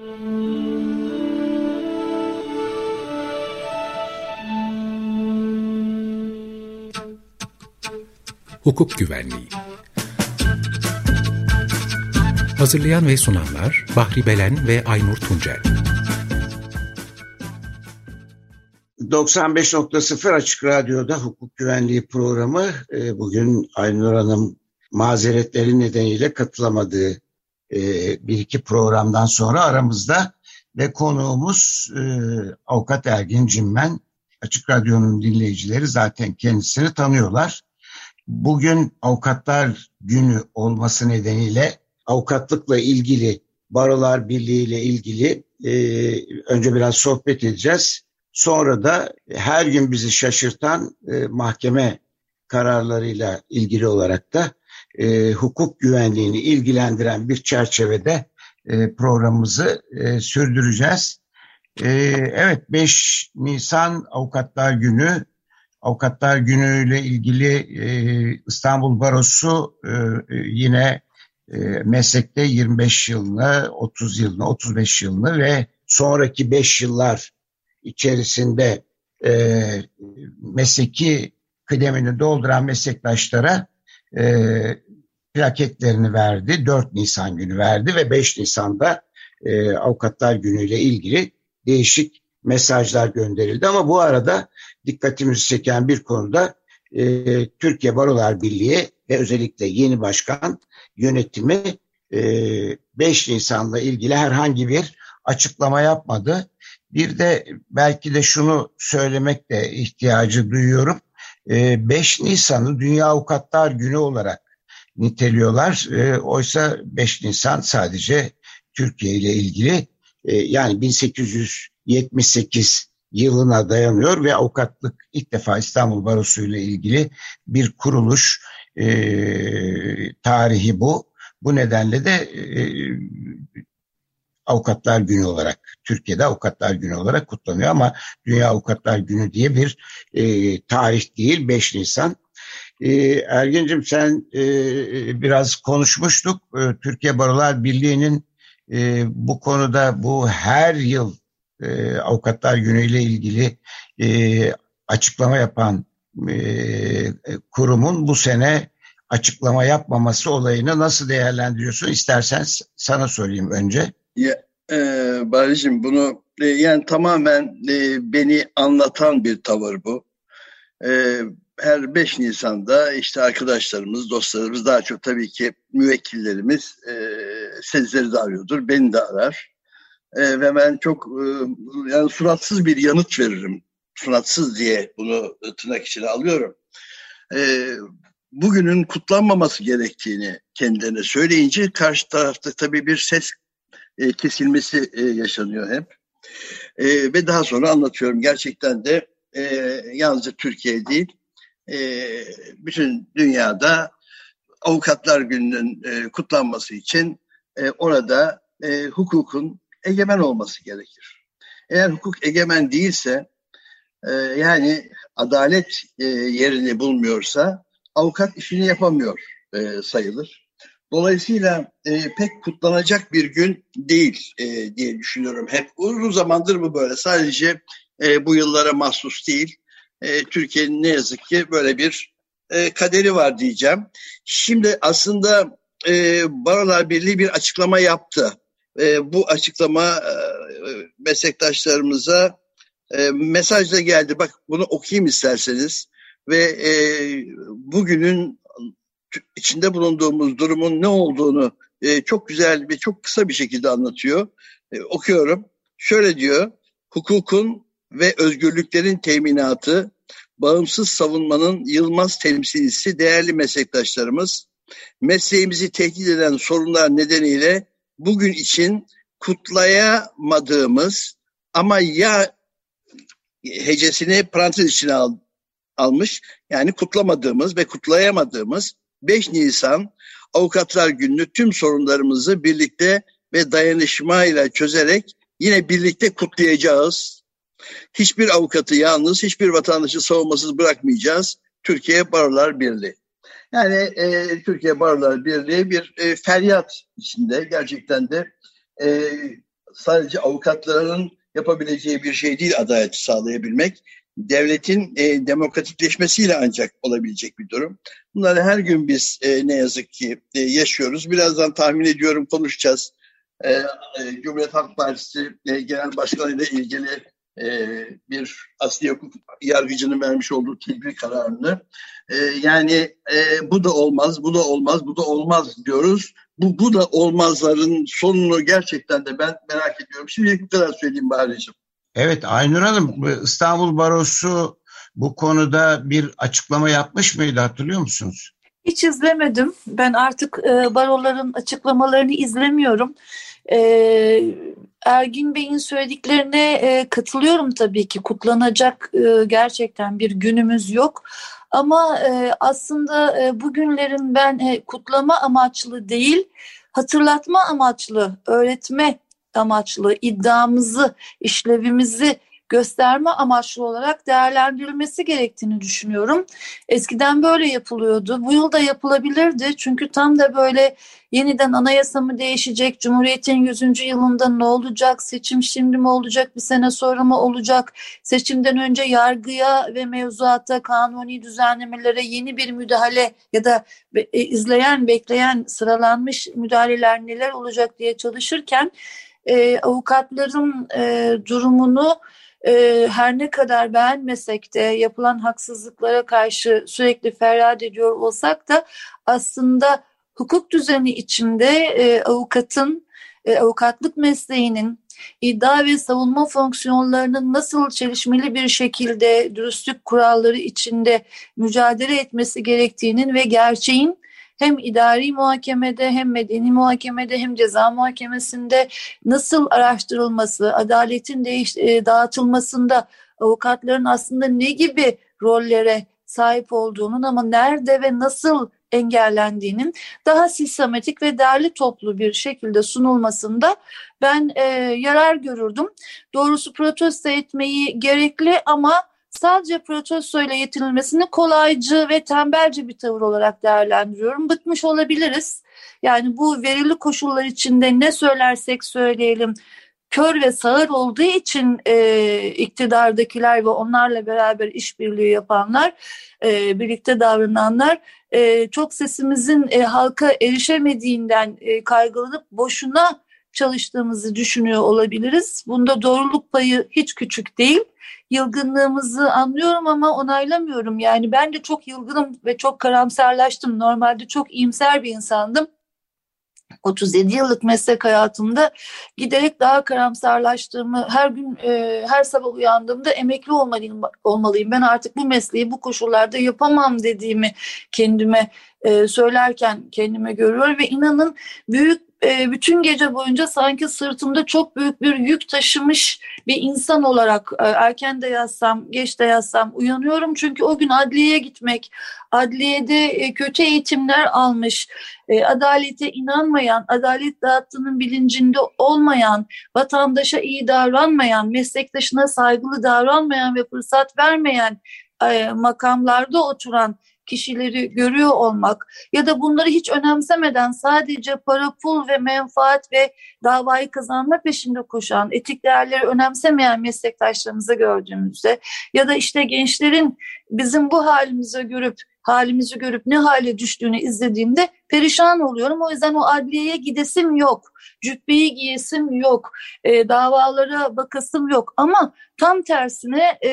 Hukuk Güvenliği. Hazırlayan ve sunanlar Bahri Belen ve Aynur Tuncel. 95.0 Açık Radyo'da hukuk güvenliği programı e, bugün Aynur Hanım mazeretleri nedeniyle katılamadığı e, bir iki programdan sonra aramızda ve konuğumuz e, Avukat Ergin Cimmen. Açık Radyo'nun dinleyicileri zaten kendisini tanıyorlar. Bugün Avukatlar Günü olması nedeniyle avukatlıkla ilgili, Barolar Birliği ile ilgili e, önce biraz sohbet edeceğiz. Sonra da her gün bizi şaşırtan e, mahkeme kararlarıyla ilgili olarak da e, hukuk güvenliğini ilgilendiren bir çerçevede e, programımızı e, sürdüreceğiz. E, evet 5 Nisan Avukatlar Günü. Avukatlar Günü ile ilgili e, İstanbul Barosu e, yine e, meslekte 25 yılını, 30 yılını, 35 yılını ve sonraki 5 yıllar içerisinde e, mesleki kıdemini dolduran meslektaşlara e, plaketlerini verdi. 4 Nisan günü verdi ve 5 Nisan'da e, Avukatlar Günü ile ilgili değişik mesajlar gönderildi. Ama bu arada dikkatimizi çeken bir konuda e, Türkiye Barolar Birliği ve özellikle yeni başkan yönetimi e, 5 Nisan'la ilgili herhangi bir açıklama yapmadı. Bir de belki de şunu söylemek de ihtiyacı duyuyorum. 5 e, Nisan'ı Dünya Avukatlar Günü olarak niteliyorlar. E, oysa 5 Nisan sadece Türkiye ile ilgili e, yani 1878 yılına dayanıyor ve avukatlık ilk defa İstanbul Barosu ile ilgili bir kuruluş tarihi bu. Bu nedenle de Avukatlar Günü olarak, Türkiye'de Avukatlar Günü olarak kutlanıyor ama Dünya Avukatlar Günü diye bir e, tarih değil 5 Nisan. E, Ergin'cim sen e, biraz konuşmuştuk. E, Türkiye Barolar Birliği'nin e, bu konuda bu her yıl e, Avukatlar Günü ile ilgili e, açıklama yapan e, kurumun bu sene açıklama yapmaması olayını nasıl değerlendiriyorsun? İstersen sana sorayım önce. Ya, e, Barış'ım bunu e, yani tamamen e, beni anlatan bir tavır bu. Her 5 Nisan'da işte arkadaşlarımız, dostlarımız daha çok tabii ki müvekkillerimiz e, sizleri de arıyordur, beni de arar. Ve ben çok yani suratsız bir yanıt veririm. Suratsız diye bunu tırnak içine alıyorum. Bugünün kutlanmaması gerektiğini kendilerine söyleyince karşı tarafta tabii bir ses e, kesilmesi e, yaşanıyor hep. E, ve daha sonra anlatıyorum. Gerçekten de e, yalnızca Türkiye değil, e, bütün dünyada Avukatlar Günü'nün e, kutlanması için e, orada e, hukukun egemen olması gerekir. Eğer hukuk egemen değilse, e, yani adalet e, yerini bulmuyorsa avukat işini yapamıyor e, sayılır. Dolayısıyla e, pek kutlanacak bir gün değil e, diye düşünüyorum. Hep uzun zamandır bu böyle. Sadece e, bu yıllara mahsus değil. E, Türkiye'nin ne yazık ki böyle bir e, kaderi var diyeceğim. Şimdi aslında e, Barolar Birliği bir açıklama yaptı. E, bu açıklama e, meslektaşlarımıza e, mesajla geldi. Bak bunu okuyayım isterseniz. Ve e, bugünün içinde bulunduğumuz durumun ne olduğunu e, çok güzel ve çok kısa bir şekilde anlatıyor. E, okuyorum. Şöyle diyor. Hukukun ve özgürlüklerin teminatı, bağımsız savunmanın yılmaz temsilcisi değerli meslektaşlarımız, mesleğimizi tehdit eden sorunlar nedeniyle bugün için kutlayamadığımız ama ya hecesini parantez içine al, almış yani kutlamadığımız ve kutlayamadığımız 5 Nisan Avukatlar Günü'nü tüm sorunlarımızı birlikte ve dayanışmayla çözerek yine birlikte kutlayacağız. Hiçbir avukatı yalnız, hiçbir vatandaşı savunmasız bırakmayacağız. Türkiye Barolar Birliği. Yani e, Türkiye Barolar Birliği bir e, feryat içinde gerçekten de e, sadece avukatların yapabileceği bir şey değil adaleti sağlayabilmek. Devletin e, demokratikleşmesiyle ancak olabilecek bir durum. Bunları her gün biz e, ne yazık ki e, yaşıyoruz. Birazdan tahmin ediyorum konuşacağız. E, e, Cumhuriyet Halk Partisi e, Genel Başkanı ile ilgili e, bir asli hukuk yargıcının vermiş olduğu tedbir kararını. E, yani e, bu da olmaz, bu da olmaz, bu da olmaz diyoruz. Bu, bu da olmazların sonunu gerçekten de ben merak ediyorum. Şimdi bu kadar söyleyeyim Bahar'cığım. Evet Aynur Hanım İstanbul Barosu bu konuda bir açıklama yapmış mıydı hatırlıyor musunuz? Hiç izlemedim. Ben artık e, baroların açıklamalarını izlemiyorum. E, Ergin Bey'in söylediklerine e, katılıyorum tabii ki. Kutlanacak e, gerçekten bir günümüz yok. Ama e, aslında e, bugünlerin ben e, kutlama amaçlı değil, hatırlatma amaçlı, öğretme amaçlı iddiamızı, işlevimizi gösterme amaçlı olarak değerlendirilmesi gerektiğini düşünüyorum. Eskiden böyle yapılıyordu. Bu yıl da yapılabilirdi. Çünkü tam da böyle yeniden anayasa mı değişecek, Cumhuriyet'in 100. yılında ne olacak, seçim şimdi mi olacak, bir sene sonra mı olacak, seçimden önce yargıya ve mevzuata, kanuni düzenlemelere yeni bir müdahale ya da e, izleyen, bekleyen sıralanmış müdahaleler neler olacak diye çalışırken e, avukatların e, durumunu e, her ne kadar beğenmesek de yapılan haksızlıklara karşı sürekli feryat ediyor olsak da aslında hukuk düzeni içinde e, avukatın, e, avukatlık mesleğinin iddia ve savunma fonksiyonlarının nasıl çelişmeli bir şekilde dürüstlük kuralları içinde mücadele etmesi gerektiğinin ve gerçeğin hem idari muhakemede hem medeni muhakemede hem ceza muhakemesinde nasıl araştırılması, adaletin değiş, e, dağıtılmasında avukatların aslında ne gibi rollere sahip olduğunun ama nerede ve nasıl engellendiğinin daha sistematik ve derli toplu bir şekilde sunulmasında ben e, yarar görürdüm. Doğrusu protesto etmeyi gerekli ama sadece protesto ile yetinilmesini kolaycı ve tembelce bir tavır olarak değerlendiriyorum. Bıkmış olabiliriz. Yani bu verili koşullar içinde ne söylersek söyleyelim kör ve sağır olduğu için e, iktidardakiler ve onlarla beraber işbirliği yapanlar, e, birlikte davrananlar e, çok sesimizin e, halka erişemediğinden e, kaygılanıp boşuna çalıştığımızı düşünüyor olabiliriz. Bunda doğruluk payı hiç küçük değil. Yılgınlığımızı anlıyorum ama onaylamıyorum. Yani ben de çok yılgınım ve çok karamsarlaştım. Normalde çok iyimser bir insandım. 37 yıllık meslek hayatımda giderek daha karamsarlaştığımı, her gün e, her sabah uyandığımda emekli olmalıyım, olmalıyım. Ben artık bu mesleği bu koşullarda yapamam dediğimi kendime e, söylerken kendime görüyorum ve inanın büyük e, bütün gece boyunca sanki sırtımda çok büyük bir yük taşımış bir insan olarak e, erken de yazsam, geç de yazsam uyanıyorum. Çünkü o gün adliyeye gitmek, adliyede e, kötü eğitimler almış, adalete inanmayan, adalet dağıttığının bilincinde olmayan, vatandaşa iyi davranmayan, meslektaşına saygılı davranmayan ve fırsat vermeyen makamlarda oturan kişileri görüyor olmak ya da bunları hiç önemsemeden sadece para, pul ve menfaat ve davayı kazanma peşinde koşan, etik değerleri önemsemeyen meslektaşlarımızı gördüğümüzde ya da işte gençlerin bizim bu halimizi görüp halimizi görüp ne hale düştüğünü izlediğimde perişan oluyorum. O yüzden o adliyeye gidesim yok. Cübbeyi giyesim yok. E, davalara bakasım yok. Ama tam tersine e,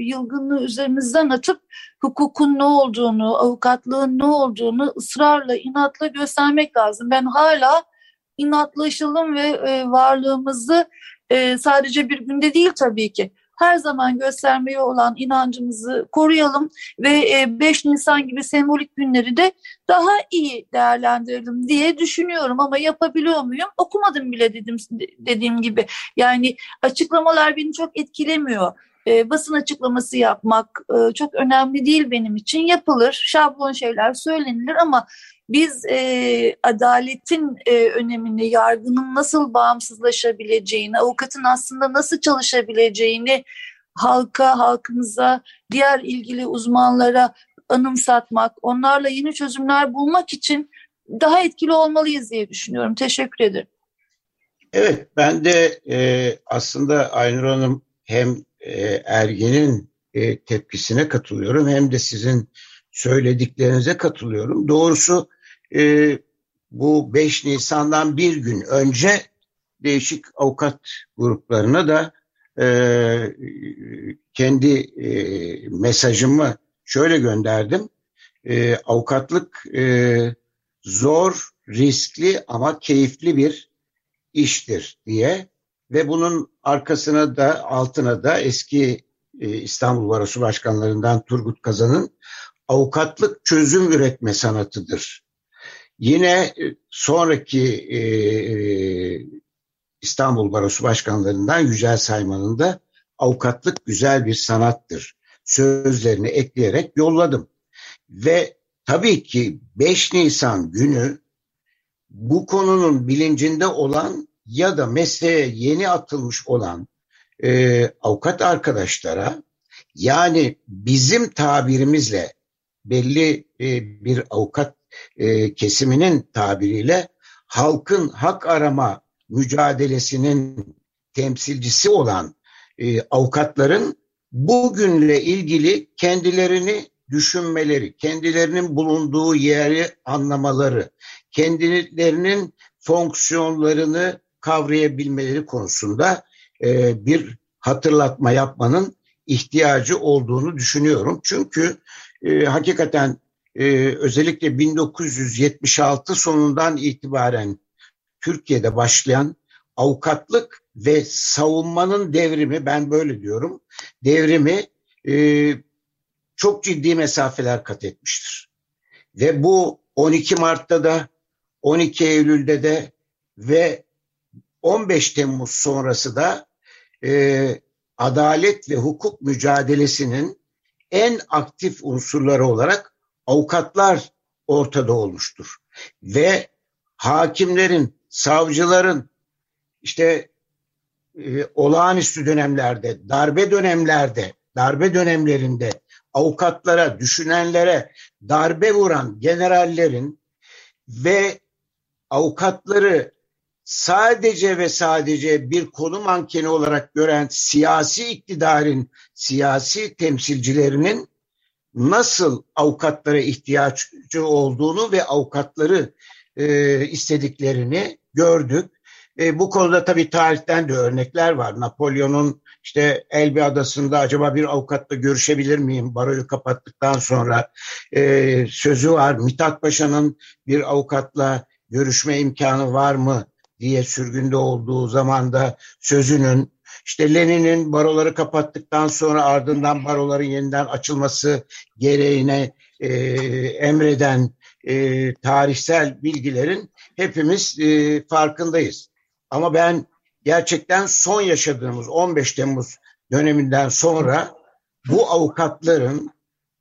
yılgınlığı üzerimizden atıp hukukun ne olduğunu, avukatlığın ne olduğunu ısrarla, inatla göstermek lazım. Ben hala inatlaşalım ve e, varlığımızı e, sadece bir günde değil tabii ki her zaman göstermeye olan inancımızı koruyalım ve 5 e, Nisan gibi sembolik günleri de daha iyi değerlendirelim diye düşünüyorum ama yapabiliyor muyum? Okumadım bile dedim dediğim gibi. Yani açıklamalar beni çok etkilemiyor. E, basın açıklaması yapmak e, çok önemli değil benim için. Yapılır, şablon şeyler söylenilir ama biz e, adaletin e, önemini, yargının nasıl bağımsızlaşabileceğini, avukatın aslında nasıl çalışabileceğini halka, halkımıza, diğer ilgili uzmanlara anımsatmak, onlarla yeni çözümler bulmak için daha etkili olmalıyız diye düşünüyorum. Teşekkür ederim. Evet, ben de e, aslında Aynur Hanım hem e, Ergen'in e, tepkisine katılıyorum hem de sizin söylediklerinize katılıyorum. Doğrusu e, bu 5 Nisan'dan bir gün önce değişik avukat gruplarına da e, kendi e, mesajımı şöyle gönderdim. E, avukatlık e, zor, riskli ama keyifli bir iştir diye ve bunun arkasına da altına da eski e, İstanbul Barosu Başkanlarından Turgut Kazan'ın avukatlık çözüm üretme sanatıdır. Yine e, sonraki e, e, İstanbul Barosu Başkanlarından Yücel Sayman'ın da avukatlık güzel bir sanattır sözlerini ekleyerek yolladım. Ve tabii ki 5 Nisan günü bu konunun bilincinde olan ya da mesleğe yeni atılmış olan e, avukat arkadaşlara yani bizim tabirimizle belli e, bir avukat e, kesiminin tabiriyle halkın hak arama mücadelesinin temsilcisi olan e, avukatların bugünle ilgili kendilerini düşünmeleri, kendilerinin bulunduğu yeri anlamaları, kendilerinin fonksiyonlarını kavrayabilmeleri konusunda e, bir hatırlatma yapmanın ihtiyacı olduğunu düşünüyorum. Çünkü e, hakikaten e, özellikle 1976 sonundan itibaren Türkiye'de başlayan avukatlık ve savunmanın devrimi ben böyle diyorum devrimi e, çok ciddi mesafeler kat etmiştir. Ve bu 12 Mart'ta da 12 Eylül'de de ve 15 Temmuz sonrası da e, adalet ve hukuk mücadelesinin en aktif unsurları olarak avukatlar ortada olmuştur. Ve hakimlerin, savcıların işte e, olağanüstü dönemlerde, darbe dönemlerde, darbe dönemlerinde avukatlara, düşünenlere darbe vuran generallerin ve avukatları sadece ve sadece bir konu mankeni olarak gören siyasi iktidarın siyasi temsilcilerinin nasıl avukatlara ihtiyacı olduğunu ve avukatları e, istediklerini gördük. E, bu konuda tabii tarihten de örnekler var. Napolyon'un işte Elbe Adası'nda acaba bir avukatla görüşebilir miyim? Baroyu kapattıktan sonra e, sözü var. Mithat Paşa'nın bir avukatla görüşme imkanı var mı diye sürgünde olduğu zaman da sözünün işte Lenin'in baroları kapattıktan sonra ardından baroların yeniden açılması gereğine e, emreden e, tarihsel bilgilerin hepimiz e, farkındayız. Ama ben gerçekten son yaşadığımız 15 Temmuz döneminden sonra bu avukatların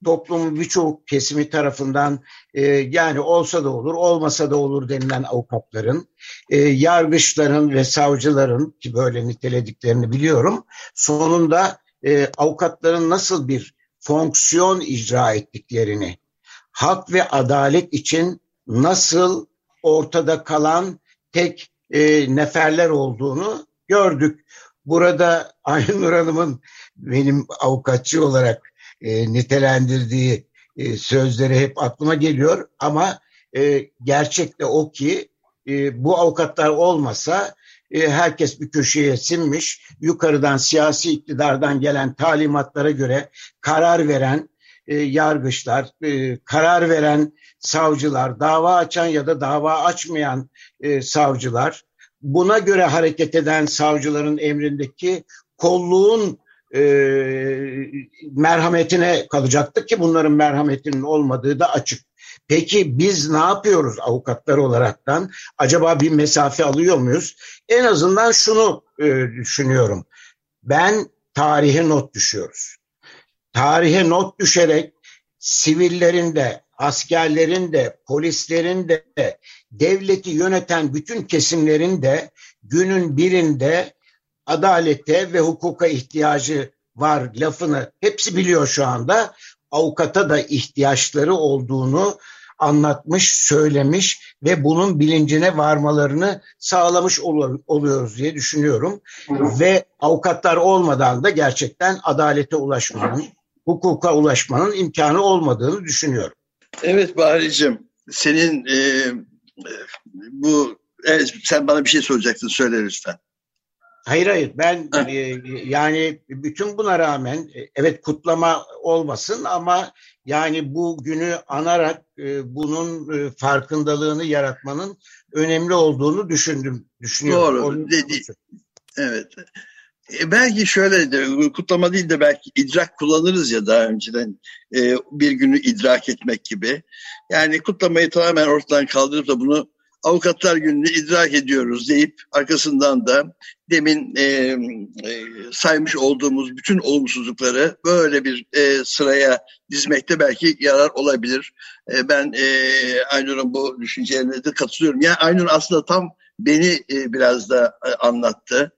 toplumun birçok kesimi tarafından e, yani olsa da olur olmasa da olur denilen avukatların, e, yargıçların ve savcıların ki böyle nitelediklerini biliyorum sonunda e, avukatların nasıl bir fonksiyon icra ettiklerini, hak ve adalet için nasıl ortada kalan tek e, neferler olduğunu gördük. Burada Aynur Hanım'ın benim avukatçı olarak e, nitelendirdiği e, sözleri hep aklıma geliyor. Ama e, gerçek de o ki e, bu avukatlar olmasa e, herkes bir köşeye sinmiş yukarıdan siyasi iktidardan gelen talimatlara göre karar veren e, yargıçlar, e, karar veren savcılar, dava açan ya da dava açmayan e, savcılar, buna göre hareket eden savcıların emrindeki kolluğun e, merhametine kalacaktık ki bunların merhametinin olmadığı da açık. Peki biz ne yapıyoruz avukatlar olaraktan? Acaba bir mesafe alıyor muyuz? En azından şunu e, düşünüyorum. Ben tarihe not düşüyoruz. Tarihe not düşerek sivillerin de, askerlerin de, polislerin de, devleti yöneten bütün kesimlerin de günün birinde adalete ve hukuka ihtiyacı var lafını hepsi biliyor şu anda. Avukata da ihtiyaçları olduğunu anlatmış, söylemiş ve bunun bilincine varmalarını sağlamış ol oluyoruz diye düşünüyorum. Hı. Ve avukatlar olmadan da gerçekten adalete ulaşmanın, hukuka ulaşmanın imkanı olmadığını düşünüyorum. Evet Bahar'cığım, senin e, bu evet, sen bana bir şey soracaktın, söyle lütfen. Hayır hayır ben e, yani bütün buna rağmen e, evet kutlama olmasın ama yani bu günü anarak e, bunun e, farkındalığını yaratmanın önemli olduğunu düşündüm düşünüyorum. Doğru. Onu, dedi. Evet. E, belki şöyle de kutlama değil de belki idrak kullanırız ya daha önceden e, bir günü idrak etmek gibi. Yani kutlamayı tamamen ortadan kaldırıp da bunu avukatlar gününü idrak ediyoruz deyip arkasından da demin e, e, saymış olduğumuz bütün olumsuzlukları böyle bir e, sıraya dizmekte belki yarar olabilir. E, ben e, Aynur'un bu düşüncelerine de katılıyorum. Yani Aynur aslında tam beni e, biraz da e, anlattı.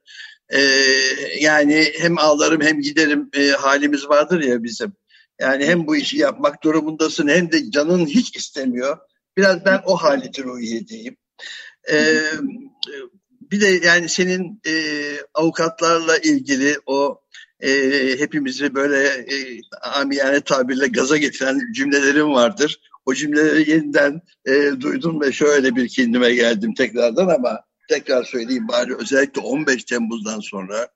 E, yani hem ağlarım hem giderim e, halimiz vardır ya bizim. Yani hem bu işi yapmak durumundasın hem de canın hiç istemiyor. Biraz ben o haleti ruhiyedeyim. Ee, bir de yani senin e, avukatlarla ilgili o e, hepimizi böyle e, amiyane tabirle gaza getiren cümlelerim vardır. O cümleleri yeniden e, duydum ve şöyle bir kendime geldim tekrardan ama tekrar söyleyeyim bari özellikle 15 Temmuz'dan sonra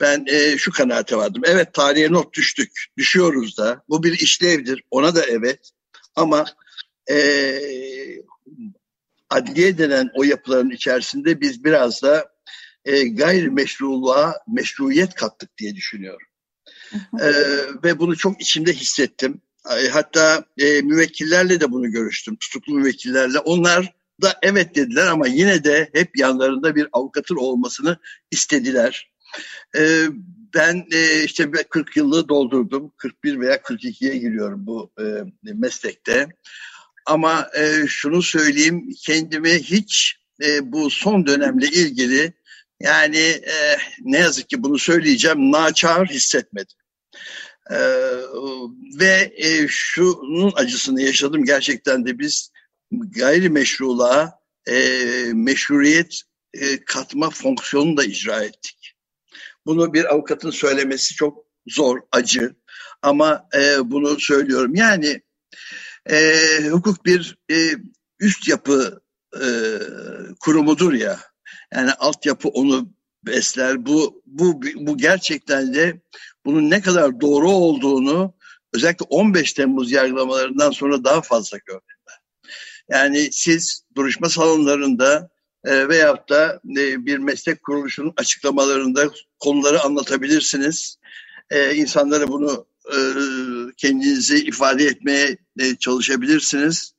ben e, şu kanaate vardım. Evet tarihe not düştük, düşüyoruz da. Bu bir işlevdir, ona da evet. Ama e, adliye denen o yapıların içerisinde biz biraz da e, gayrimeşruluğa meşruiyet kattık diye düşünüyorum. e, ve bunu çok içimde hissettim. Hatta e, müvekkillerle de bunu görüştüm, tutuklu müvekkillerle. Onlar da evet dediler ama yine de hep yanlarında bir avukatın olmasını istediler. E, ben e, işte 40 yılı doldurdum. 41 veya 42'ye giriyorum bu e, meslekte. Ama e, şunu söyleyeyim kendimi hiç e, bu son dönemle ilgili yani e, ne yazık ki bunu söyleyeceğim naçar hissetmedim. E, ve e, şunun acısını yaşadım gerçekten de biz gayrimeşruluğa e, meşruiyet e, katma fonksiyonunu da icra ettik. Bunu bir avukatın söylemesi çok zor, acı ama e, bunu söylüyorum. Yani e, hukuk bir e, üst yapı e, kurumudur ya. Yani altyapı onu besler. Bu bu bu gerçekten de bunun ne kadar doğru olduğunu özellikle 15 Temmuz yargılamalarından sonra daha fazla gördüm ben. Yani siz duruşma salonlarında e, veyahut da e, bir meslek kuruluşunun açıklamalarında konuları anlatabilirsiniz. E, bunu e, kendinizi ifade etmeye e, çalışabilirsiniz.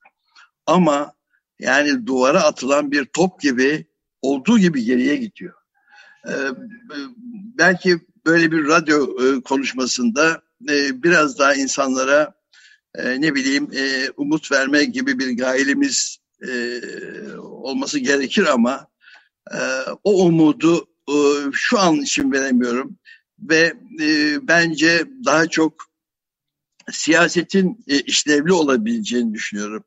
Ama yani duvara atılan bir top gibi olduğu gibi geriye gidiyor. E, belki böyle bir radyo konuşmasında biraz daha insanlara ne bileyim umut verme gibi bir gayelimiz olması gerekir ama o umudu şu an için veremiyorum ve e, bence daha çok siyasetin e, işlevli olabileceğini düşünüyorum.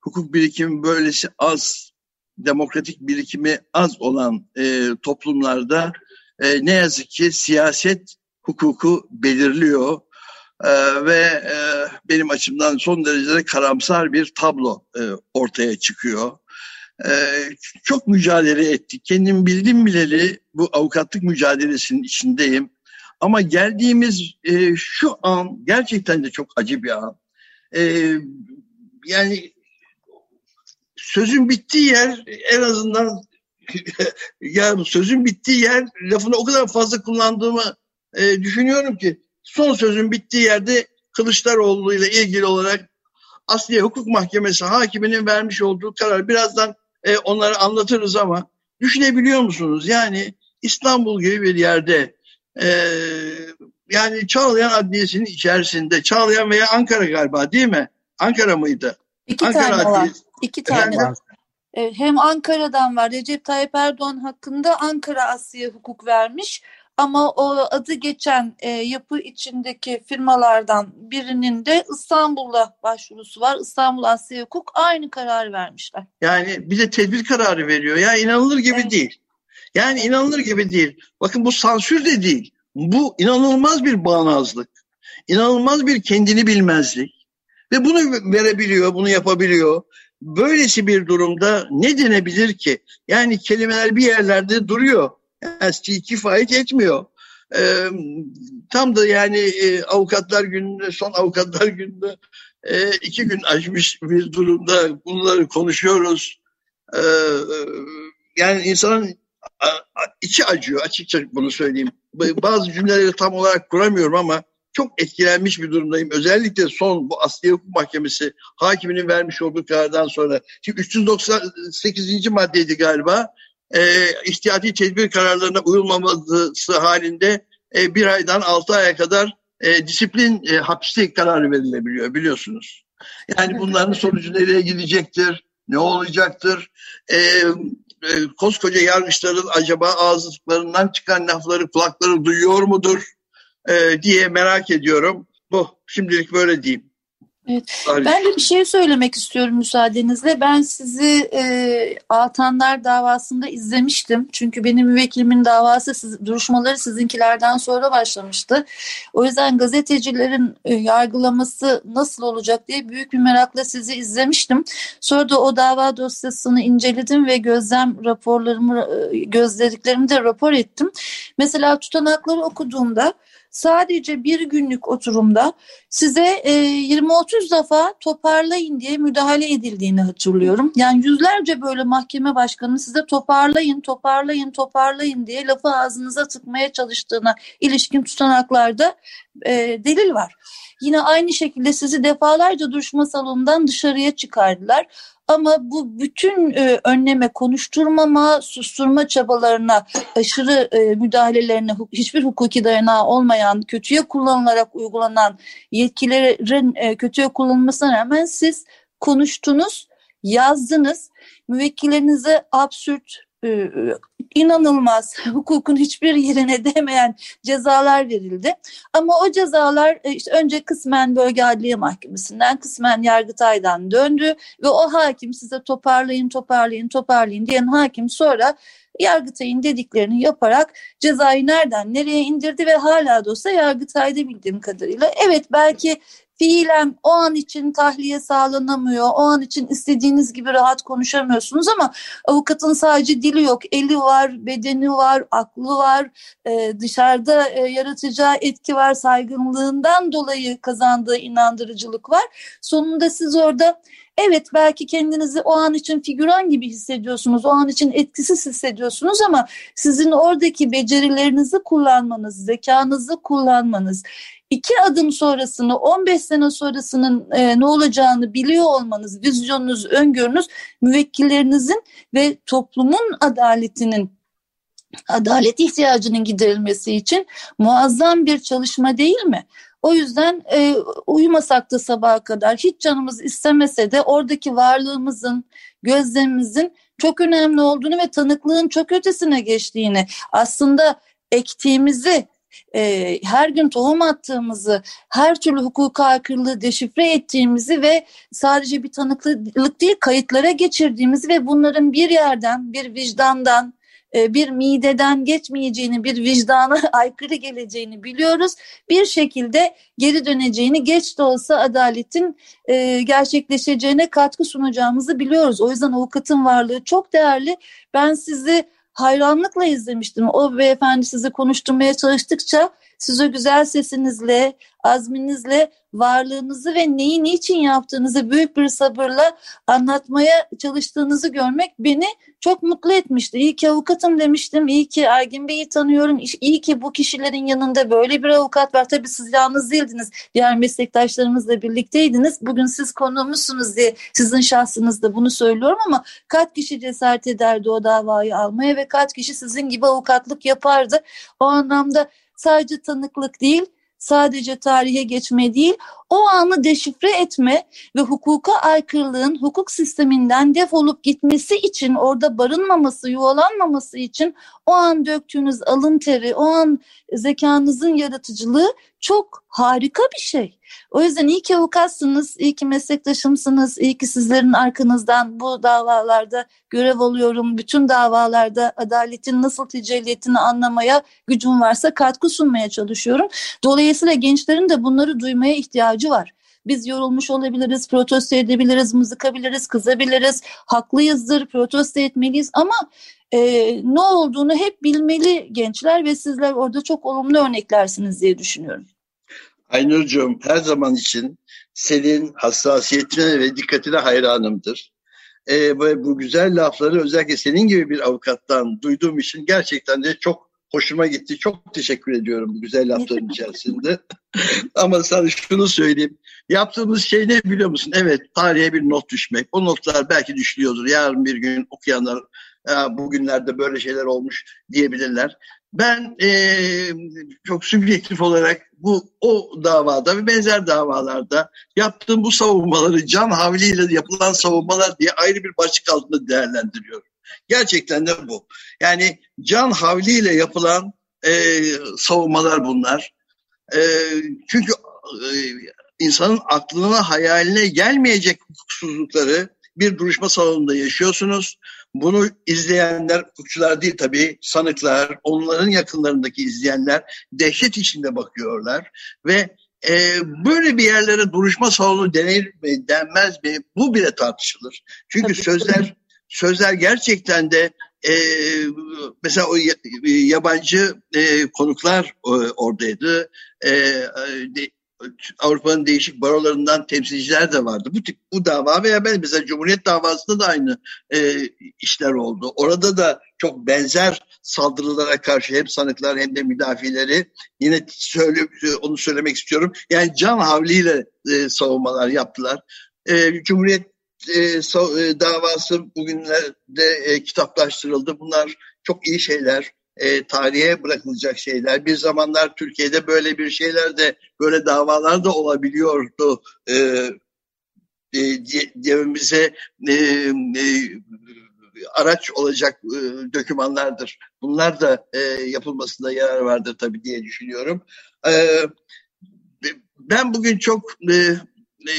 Hukuk birikimi böylesi az, demokratik birikimi az olan e, toplumlarda e, ne yazık ki siyaset hukuku belirliyor e, ve e, benim açımdan son derece karamsar bir tablo e, ortaya çıkıyor. Ee, çok mücadele ettik. Kendim bildim bileli bu avukatlık mücadelesinin içindeyim. Ama geldiğimiz e, şu an gerçekten de çok acı bir an. E, yani sözün bittiği yer en azından ya sözün bittiği yer lafını o kadar fazla kullandığımı e, düşünüyorum ki son sözün bittiği yerde Kılıçdaroğlu ile ilgili olarak Asliye Hukuk Mahkemesi hakiminin vermiş olduğu karar birazdan e, onları anlatırız ama düşünebiliyor musunuz? Yani İstanbul gibi bir yerde e, yani Çağlayan Adliyesi'nin içerisinde Çağlayan veya Ankara galiba değil mi? Ankara mıydı? İki Ankara tane Adliyesi. var. İki tane. Yani, hem Ankara'dan var. Recep Tayyip Erdoğan hakkında Ankara Asya hukuk vermiş. Ama o adı geçen e, yapı içindeki firmalardan birinin de İstanbul'da başvurusu var. İstanbul Asya Hukuk aynı karar vermişler. Yani bize tedbir kararı veriyor. Ya inanılır gibi evet. değil. Yani inanılır gibi değil. Bakın bu sansür de değil. Bu inanılmaz bir bağnazlık. İnanılmaz bir kendini bilmezlik. Ve bunu verebiliyor, bunu yapabiliyor. Böylesi bir durumda ne denebilir ki? Yani kelimeler bir yerlerde duruyor. Yani kifayet etmiyor. Ee, tam da yani e, avukatlar gününde, son avukatlar gününde e, iki gün açmış bir durumda bunları konuşuyoruz. Ee, yani insanın içi acıyor açıkça bunu söyleyeyim. Bazı cümleleri tam olarak kuramıyorum ama çok etkilenmiş bir durumdayım. Özellikle son bu Asliye Hukuk Mahkemesi hakiminin vermiş olduğu karardan sonra. Şimdi 398. maddeydi galiba. E, ihtiyati tedbir kararlarına uyulmaması halinde e, bir aydan altı aya kadar e, disiplin e, hapislik kararı verilebiliyor biliyorsunuz. Yani bunların sonucu nereye gidecektir, ne olacaktır? E, e, koskoca yargıçların acaba ağızlarından çıkan lafları kulakları duyuyor mudur? e, diye merak ediyorum. Bu şimdilik böyle diyeyim. Evet. Ben de bir şey söylemek istiyorum müsaadenizle. Ben sizi e, Altanlar davasında izlemiştim. Çünkü benim müvekkilimin davası siz, duruşmaları sizinkilerden sonra başlamıştı. O yüzden gazetecilerin e, yargılaması nasıl olacak diye büyük bir merakla sizi izlemiştim. Sonra da o dava dosyasını inceledim ve gözlem raporlarımı, e, gözlediklerimi de rapor ettim. Mesela tutanakları okuduğumda sadece bir günlük oturumda size e, 20-30 defa toparlayın diye müdahale edildiğini hatırlıyorum. Yani yüzlerce böyle mahkeme başkanı size toparlayın, toparlayın, toparlayın diye lafı ağzınıza tıkmaya çalıştığına ilişkin tutanaklarda e, delil var. Yine aynı şekilde sizi defalarca duruşma salonundan dışarıya çıkardılar. Ama bu bütün e, önleme, konuşturmama, susturma çabalarına, aşırı e, müdahalelerine hiçbir hukuki dayanağı olmayan, kötüye kullanılarak uygulanan yetkilerin e, kötüye kullanılmasına rağmen siz konuştunuz, yazdınız, müvekkillerinize absürt, inanılmaz hukukun hiçbir yerine değmeyen cezalar verildi. Ama o cezalar e, işte önce kısmen bölge adliye mahkemesinden kısmen yargıtaydan döndü ve o hakim size toparlayın toparlayın toparlayın diyen hakim sonra Yargıtay'ın dediklerini yaparak cezayı nereden nereye indirdi ve hala da olsa Yargıtay'da bildiğim kadarıyla evet belki fiilen o an için tahliye sağlanamıyor. O an için istediğiniz gibi rahat konuşamıyorsunuz ama avukatın sadece dili yok. Eli var, bedeni var, aklı var, e, dışarıda e, yaratacağı etki var, saygınlığından dolayı kazandığı inandırıcılık var. Sonunda siz orada Evet belki kendinizi o an için figüran gibi hissediyorsunuz, o an için etkisiz hissediyorsunuz ama sizin oradaki becerilerinizi kullanmanız, zekanızı kullanmanız, iki adım sonrasını, 15 sene sonrasının e, ne olacağını biliyor olmanız, vizyonunuz, öngörünüz müvekkillerinizin ve toplumun adaletinin adalet ihtiyacının giderilmesi için muazzam bir çalışma değil mi? O yüzden e, uyumasak da sabaha kadar hiç canımız istemese de oradaki varlığımızın, gözlemimizin çok önemli olduğunu ve tanıklığın çok ötesine geçtiğini aslında ektiğimizi e, her gün tohum attığımızı, her türlü hukuka aykırılığı deşifre ettiğimizi ve sadece bir tanıklık değil kayıtlara geçirdiğimizi ve bunların bir yerden, bir vicdandan, bir mideden geçmeyeceğini, bir vicdana aykırı geleceğini biliyoruz. Bir şekilde geri döneceğini, geç de olsa adaletin e, gerçekleşeceğine katkı sunacağımızı biliyoruz. O yüzden avukatın varlığı çok değerli. Ben sizi hayranlıkla izlemiştim. O beyefendi sizi konuşturmaya çalıştıkça siz o güzel sesinizle, azminizle varlığınızı ve neyi niçin yaptığınızı büyük bir sabırla anlatmaya çalıştığınızı görmek beni çok mutlu etmişti. İyi ki avukatım demiştim, iyi ki Ergin Bey'i tanıyorum, iyi ki bu kişilerin yanında böyle bir avukat var. Tabii siz yalnız değildiniz, diğer meslektaşlarımızla birlikteydiniz. Bugün siz konuğumuzsunuz diye sizin şahsınızda bunu söylüyorum ama kaç kişi cesaret ederdi o davayı almaya ve kaç kişi sizin gibi avukatlık yapardı. O anlamda sadece tanıklık değil, sadece tarihe geçme değil, o anı deşifre etme ve hukuka aykırılığın hukuk sisteminden defolup gitmesi için, orada barınmaması, yuvalanmaması için o an döktüğünüz alın teri, o an zekanızın yaratıcılığı çok harika bir şey. O yüzden iyi ki avukatsınız, iyi ki meslektaşımsınız, iyi ki sizlerin arkanızdan bu davalarda görev alıyorum. Bütün davalarda adaletin nasıl tecelliyetini anlamaya gücüm varsa katkı sunmaya çalışıyorum. Dolayısıyla gençlerin de bunları duymaya ihtiyacı var. Biz yorulmuş olabiliriz, protesto edebiliriz, mızıkabiliriz, kızabiliriz, haklıyızdır, protesto etmeliyiz ama e, ne olduğunu hep bilmeli gençler ve sizler orada çok olumlu örneklersiniz diye düşünüyorum. Aynur'cum her zaman için senin hassasiyetine ve dikkatine hayranımdır. Ee, ve bu güzel lafları özellikle senin gibi bir avukattan duyduğum için gerçekten de çok hoşuma gitti. Çok teşekkür ediyorum bu güzel lafların içerisinde. Ama sana şunu söyleyeyim. Yaptığımız şey ne biliyor musun? Evet tarihe bir not düşmek. O notlar belki düşüyordur. Yarın bir gün okuyanlar bugünlerde böyle şeyler olmuş diyebilirler. Ben e, çok sübjektif olarak bu o davada ve benzer davalarda yaptığım bu savunmaları can havliyle yapılan savunmalar diye ayrı bir başlık altında değerlendiriyorum. Gerçekten de bu. Yani can havliyle yapılan e, savunmalar bunlar. E, çünkü e, insanın aklına hayaline gelmeyecek hukuksuzlukları bir duruşma salonunda yaşıyorsunuz. Bunu izleyenler hukukçular değil tabii sanıklar, onların yakınlarındaki izleyenler dehşet içinde bakıyorlar ve e, böyle bir yerlere duruşma salonu denir mi denmez mi bu bile tartışılır. Çünkü sözler sözler gerçekten de e, mesela o yabancı e, konuklar e, oradaydı. E, de, Avrupa'nın değişik barolarından temsilciler de vardı. Bu tip bu dava veya ben mesela Cumhuriyet davasında da aynı e, işler oldu. Orada da çok benzer saldırılara karşı hem sanıklar hem de müdafileri yine söyle, onu söylemek istiyorum. Yani can havliyle e, savunmalar yaptılar. E, Cumhuriyet e, so, e, davası bugünlerde e, kitaplaştırıldı. Bunlar çok iyi şeyler e, tarihe bırakılacak şeyler. Bir zamanlar Türkiye'de böyle bir şeyler de böyle davalar da olabiliyordu. E, e, dememize e, e, araç olacak e, dokümanlardır. Bunlar da e, yapılmasında yarar vardır tabii diye düşünüyorum. E, ben bugün çok e, e,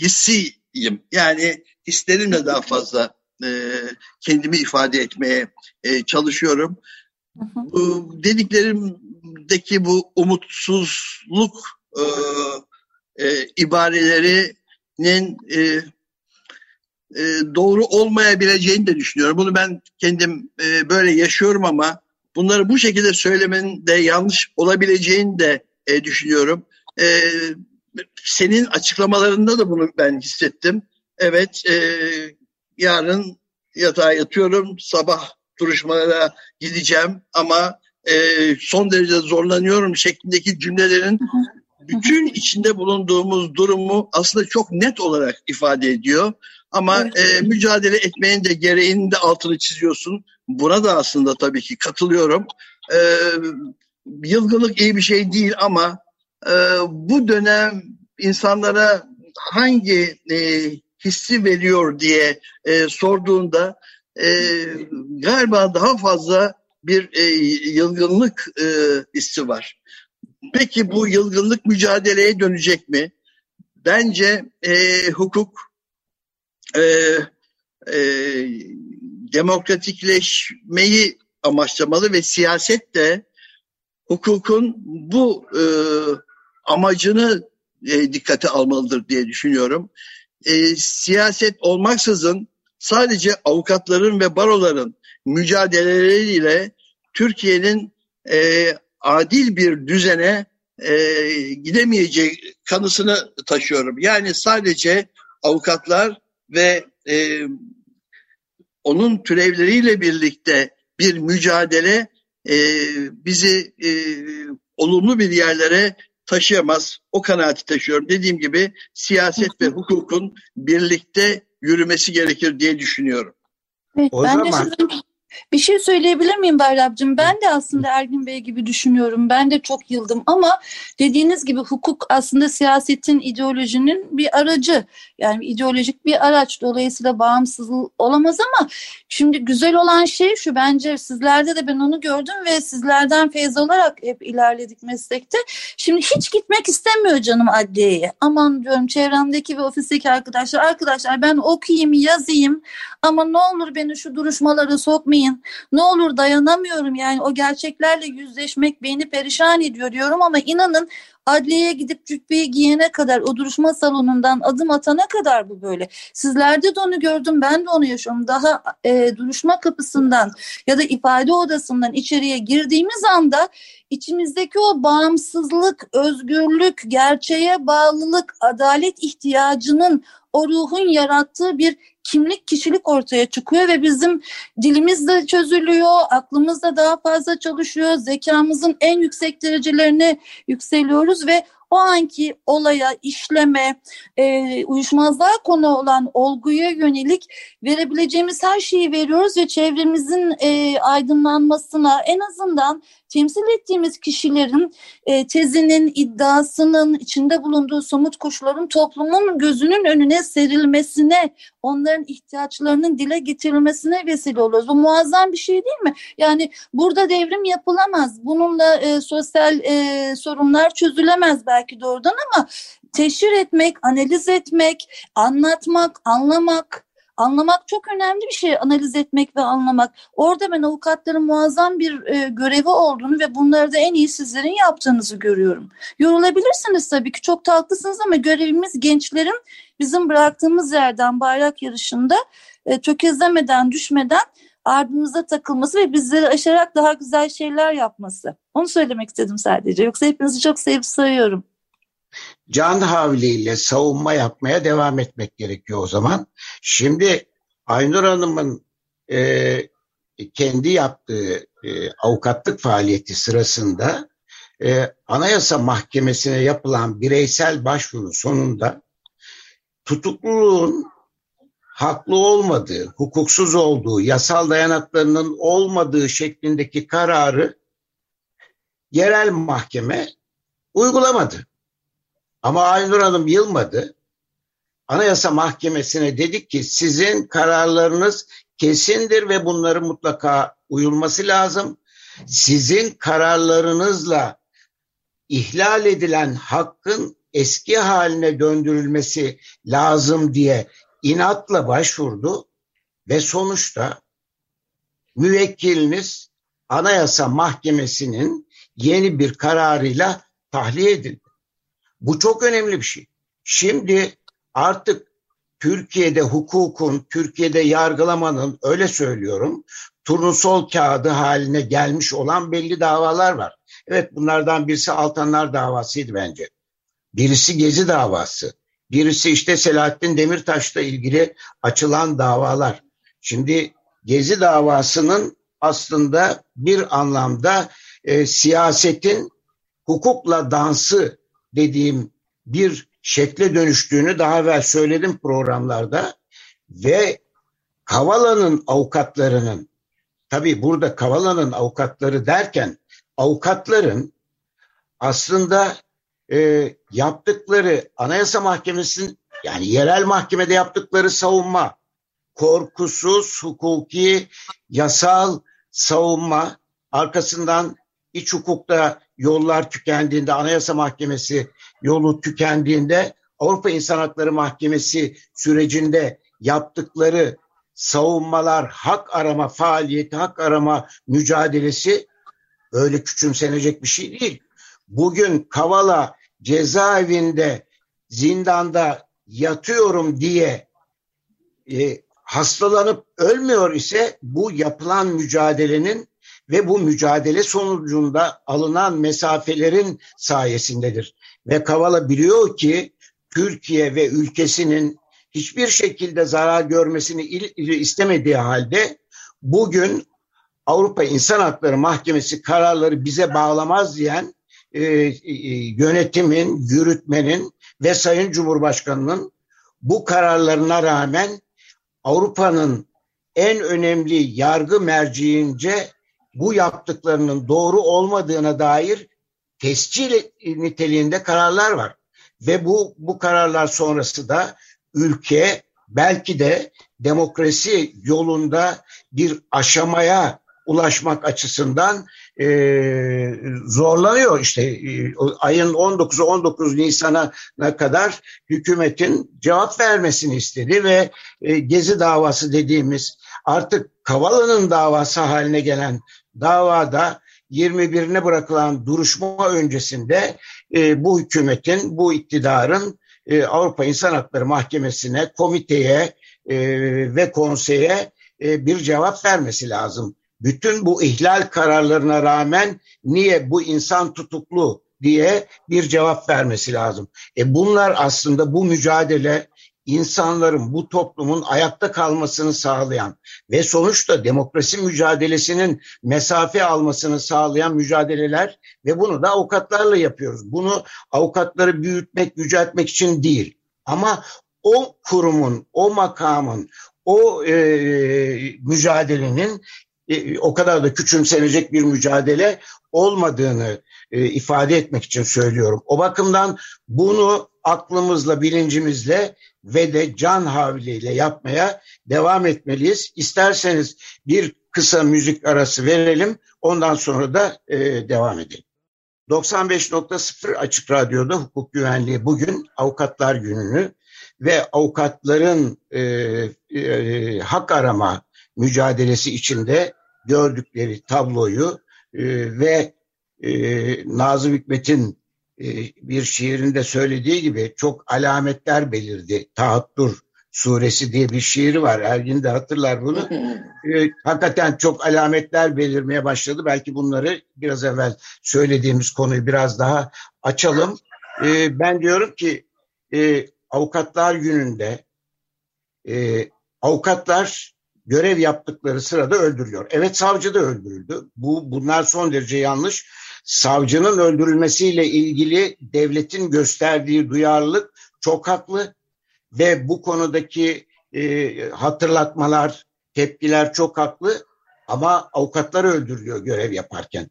hissiyim. Yani hislerimle daha fazla e, kendimi ifade etmeye e, çalışıyorum. Bu dediklerimdeki bu umutsuzluk e, e, ibarelerinin e, e, doğru olmayabileceğini de düşünüyorum. Bunu ben kendim e, böyle yaşıyorum ama bunları bu şekilde söylemenin de yanlış olabileceğini de e, düşünüyorum. E, senin açıklamalarında da bunu ben hissettim. Evet, e, yarın yatağa yatıyorum, sabah duruşmalara gideceğim ama e, son derece zorlanıyorum şeklindeki cümlelerin bütün içinde bulunduğumuz durumu aslında çok net olarak ifade ediyor. Ama e, mücadele etmenin de gereğini de altını çiziyorsun. Buna da aslında tabii ki katılıyorum. E, yılgınlık iyi bir şey değil ama e, bu dönem insanlara hangi e, hissi veriyor diye e, sorduğunda e, galiba daha fazla bir e, yılgınlık e, hissi var. Peki bu yılgınlık mücadeleye dönecek mi? Bence e, hukuk e, e, demokratikleşmeyi amaçlamalı ve siyaset de hukukun bu e, amacını e, dikkate almalıdır diye düşünüyorum. E, siyaset olmaksızın sadece avukatların ve baroların mücadeleleriyle Türkiye'nin e, adil bir düzene e, gidemeyeceği kanısını taşıyorum. Yani sadece avukatlar ve e, onun türevleriyle birlikte bir mücadele e, bizi e, olumlu bir yerlere taşıyamaz. O kanaati taşıyorum. Dediğim gibi siyaset ve hukukun birlikte yürümesi gerekir diye düşünüyorum. Evet, o ben zaman... de Bir şey söyleyebilir miyim Bayrapcığım? Ben de aslında Ergin Bey gibi düşünüyorum. Ben de çok yıldım ama dediğiniz gibi hukuk aslında siyasetin, ideolojinin bir aracı. Yani ideolojik bir araç. Dolayısıyla bağımsız olamaz ama şimdi güzel olan şey şu bence sizlerde de ben onu gördüm ve sizlerden feyz olarak hep ilerledik meslekte. Şimdi hiç gitmek istemiyor canım adliyeye. Aman diyorum çevremdeki ve ofisteki arkadaşlar, arkadaşlar ben okuyayım, yazayım ama ne olur beni şu duruşmalara sokmayın. Ne olur dayanamıyorum. Yani o gerçeklerle yüzleşmek beni perişan ediyor diyorum ama inanın adliyeye gidip cübbeyi giyene kadar o duruşma salonundan adım atana kadar bu böyle. Sizlerde de onu gördüm ben de onu yaşıyorum. Daha e, duruşma kapısından ya da ifade odasından içeriye girdiğimiz anda içimizdeki o bağımsızlık, özgürlük, gerçeğe bağlılık, adalet ihtiyacının o ruhun yarattığı bir kimlik, kişilik ortaya çıkıyor ve bizim dilimiz de çözülüyor, aklımız da daha fazla çalışıyor, zekamızın en yüksek derecelerine yükseliyoruz ve o anki olaya, işleme, e, uyuşmazlığa konu olan olguya yönelik verebileceğimiz her şeyi veriyoruz ve çevremizin e, aydınlanmasına en azından temsil ettiğimiz kişilerin e, tezinin, iddiasının, içinde bulunduğu somut koşulların toplumun gözünün önüne serilmesine, onların ihtiyaçlarının dile getirilmesine vesile oluyoruz. Bu muazzam bir şey değil mi? Yani burada devrim yapılamaz. Bununla e, sosyal e, sorunlar çözülemez belki doğrudan ama teşhir etmek, analiz etmek, anlatmak, anlamak, anlamak çok önemli bir şey analiz etmek ve anlamak. Orada ben avukatların muazzam bir e, görevi olduğunu ve bunları da en iyi sizlerin yaptığınızı görüyorum. Yorulabilirsiniz tabii ki çok da ama görevimiz gençlerin bizim bıraktığımız yerden bayrak yarışında e, tökezlemeden düşmeden ardımıza takılması ve bizleri aşarak daha güzel şeyler yapması. Onu söylemek istedim sadece. Yoksa hepinizi çok sevip sayıyorum can havliyle savunma yapmaya devam etmek gerekiyor o zaman. Şimdi Aynur Hanım'ın e, kendi yaptığı e, avukatlık faaliyeti sırasında e, Anayasa Mahkemesi'ne yapılan bireysel başvuru sonunda tutukluluğun haklı olmadığı, hukuksuz olduğu, yasal dayanaklarının olmadığı şeklindeki kararı yerel mahkeme uygulamadı. Ama Aynur Hanım yılmadı. Anayasa Mahkemesi'ne dedik ki sizin kararlarınız kesindir ve bunları mutlaka uyulması lazım. Sizin kararlarınızla ihlal edilen hakkın eski haline döndürülmesi lazım diye inatla başvurdu ve sonuçta müvekkiliniz Anayasa Mahkemesi'nin yeni bir kararıyla tahliye edildi. Bu çok önemli bir şey. Şimdi artık Türkiye'de hukukun, Türkiye'de yargılamanın öyle söylüyorum turnusol kağıdı haline gelmiş olan belli davalar var. Evet bunlardan birisi Altanlar davasıydı bence. Birisi Gezi davası. Birisi işte Selahattin Demirtaş'la ilgili açılan davalar. Şimdi Gezi davasının aslında bir anlamda e, siyasetin hukukla dansı dediğim bir şekle dönüştüğünü daha evvel söyledim programlarda ve Kavala'nın avukatlarının tabi burada Kavala'nın avukatları derken avukatların aslında e, yaptıkları Anayasa Mahkemesi'nin yani yerel mahkemede yaptıkları savunma korkusuz hukuki yasal savunma arkasından iç hukukta yollar tükendiğinde, Anayasa Mahkemesi yolu tükendiğinde Avrupa İnsan Hakları Mahkemesi sürecinde yaptıkları savunmalar, hak arama faaliyeti, hak arama mücadelesi öyle küçümsenecek bir şey değil. Bugün Kavala cezaevinde, zindanda yatıyorum diye e, hastalanıp ölmüyor ise bu yapılan mücadelenin ve bu mücadele sonucunda alınan mesafelerin sayesindedir. Ve Kavala biliyor ki Türkiye ve ülkesinin hiçbir şekilde zarar görmesini istemediği halde bugün Avrupa İnsan Hakları Mahkemesi kararları bize bağlamaz diyen e, e, yönetimin, yürütmenin ve Sayın Cumhurbaşkanı'nın bu kararlarına rağmen Avrupa'nın en önemli yargı merciince bu yaptıklarının doğru olmadığına dair tescil niteliğinde kararlar var. Ve bu, bu kararlar sonrası da ülke belki de demokrasi yolunda bir aşamaya ulaşmak açısından e, zorlanıyor. İşte e, ayın 19'u 19 Nisan'a kadar hükümetin cevap vermesini istedi ve e, Gezi davası dediğimiz artık Kavala'nın davası haline gelen davada 21'ine bırakılan duruşma öncesinde e, bu hükümetin, bu iktidarın e, Avrupa İnsan Hakları Mahkemesi'ne, komiteye e, ve konseye e, bir cevap vermesi lazım. Bütün bu ihlal kararlarına rağmen niye bu insan tutuklu diye bir cevap vermesi lazım. E bunlar aslında bu mücadele insanların, bu toplumun ayakta kalmasını sağlayan ve sonuçta demokrasi mücadelesinin mesafe almasını sağlayan mücadeleler ve bunu da avukatlarla yapıyoruz. Bunu avukatları büyütmek, yüceltmek için değil. Ama o kurumun, o makamın, o e, mücadelenin e, o kadar da küçümsenecek bir mücadele olmadığını e, ifade etmek için söylüyorum. O bakımdan bunu aklımızla, bilincimizle ve de can havliyle yapmaya devam etmeliyiz. İsterseniz bir kısa müzik arası verelim, ondan sonra da e, devam edelim. 95.0 Açık Radyo'da hukuk güvenliği bugün Avukatlar Günü'nü ve avukatların e, e, hak arama mücadelesi içinde gördükleri tabloyu e, ve e, Nazım Hikmet'in bir şiirinde söylediği gibi çok alametler belirdi. Tahattur suresi diye bir şiiri var. Ergin de hatırlar bunu. e, hakikaten çok alametler belirmeye başladı. Belki bunları biraz evvel söylediğimiz konuyu biraz daha açalım. E, ben diyorum ki e, avukatlar gününde e, avukatlar görev yaptıkları sırada öldürüyor. Evet savcı da öldürüldü. Bu bunlar son derece yanlış. Savcının öldürülmesiyle ilgili devletin gösterdiği duyarlılık çok haklı ve bu konudaki e, hatırlatmalar, tepkiler çok haklı ama avukatlar öldürülüyor görev yaparken.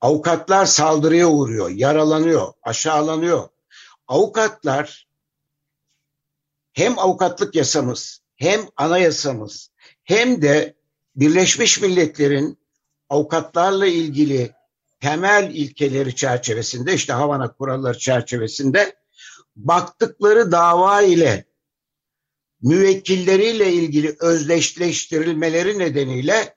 Avukatlar saldırıya uğruyor, yaralanıyor, aşağılanıyor. Avukatlar hem avukatlık yasamız hem anayasamız hem de Birleşmiş Milletler'in avukatlarla ilgili temel ilkeleri çerçevesinde işte Havana kuralları çerçevesinde baktıkları dava ile müvekkilleriyle ilgili özdeşleştirilmeleri nedeniyle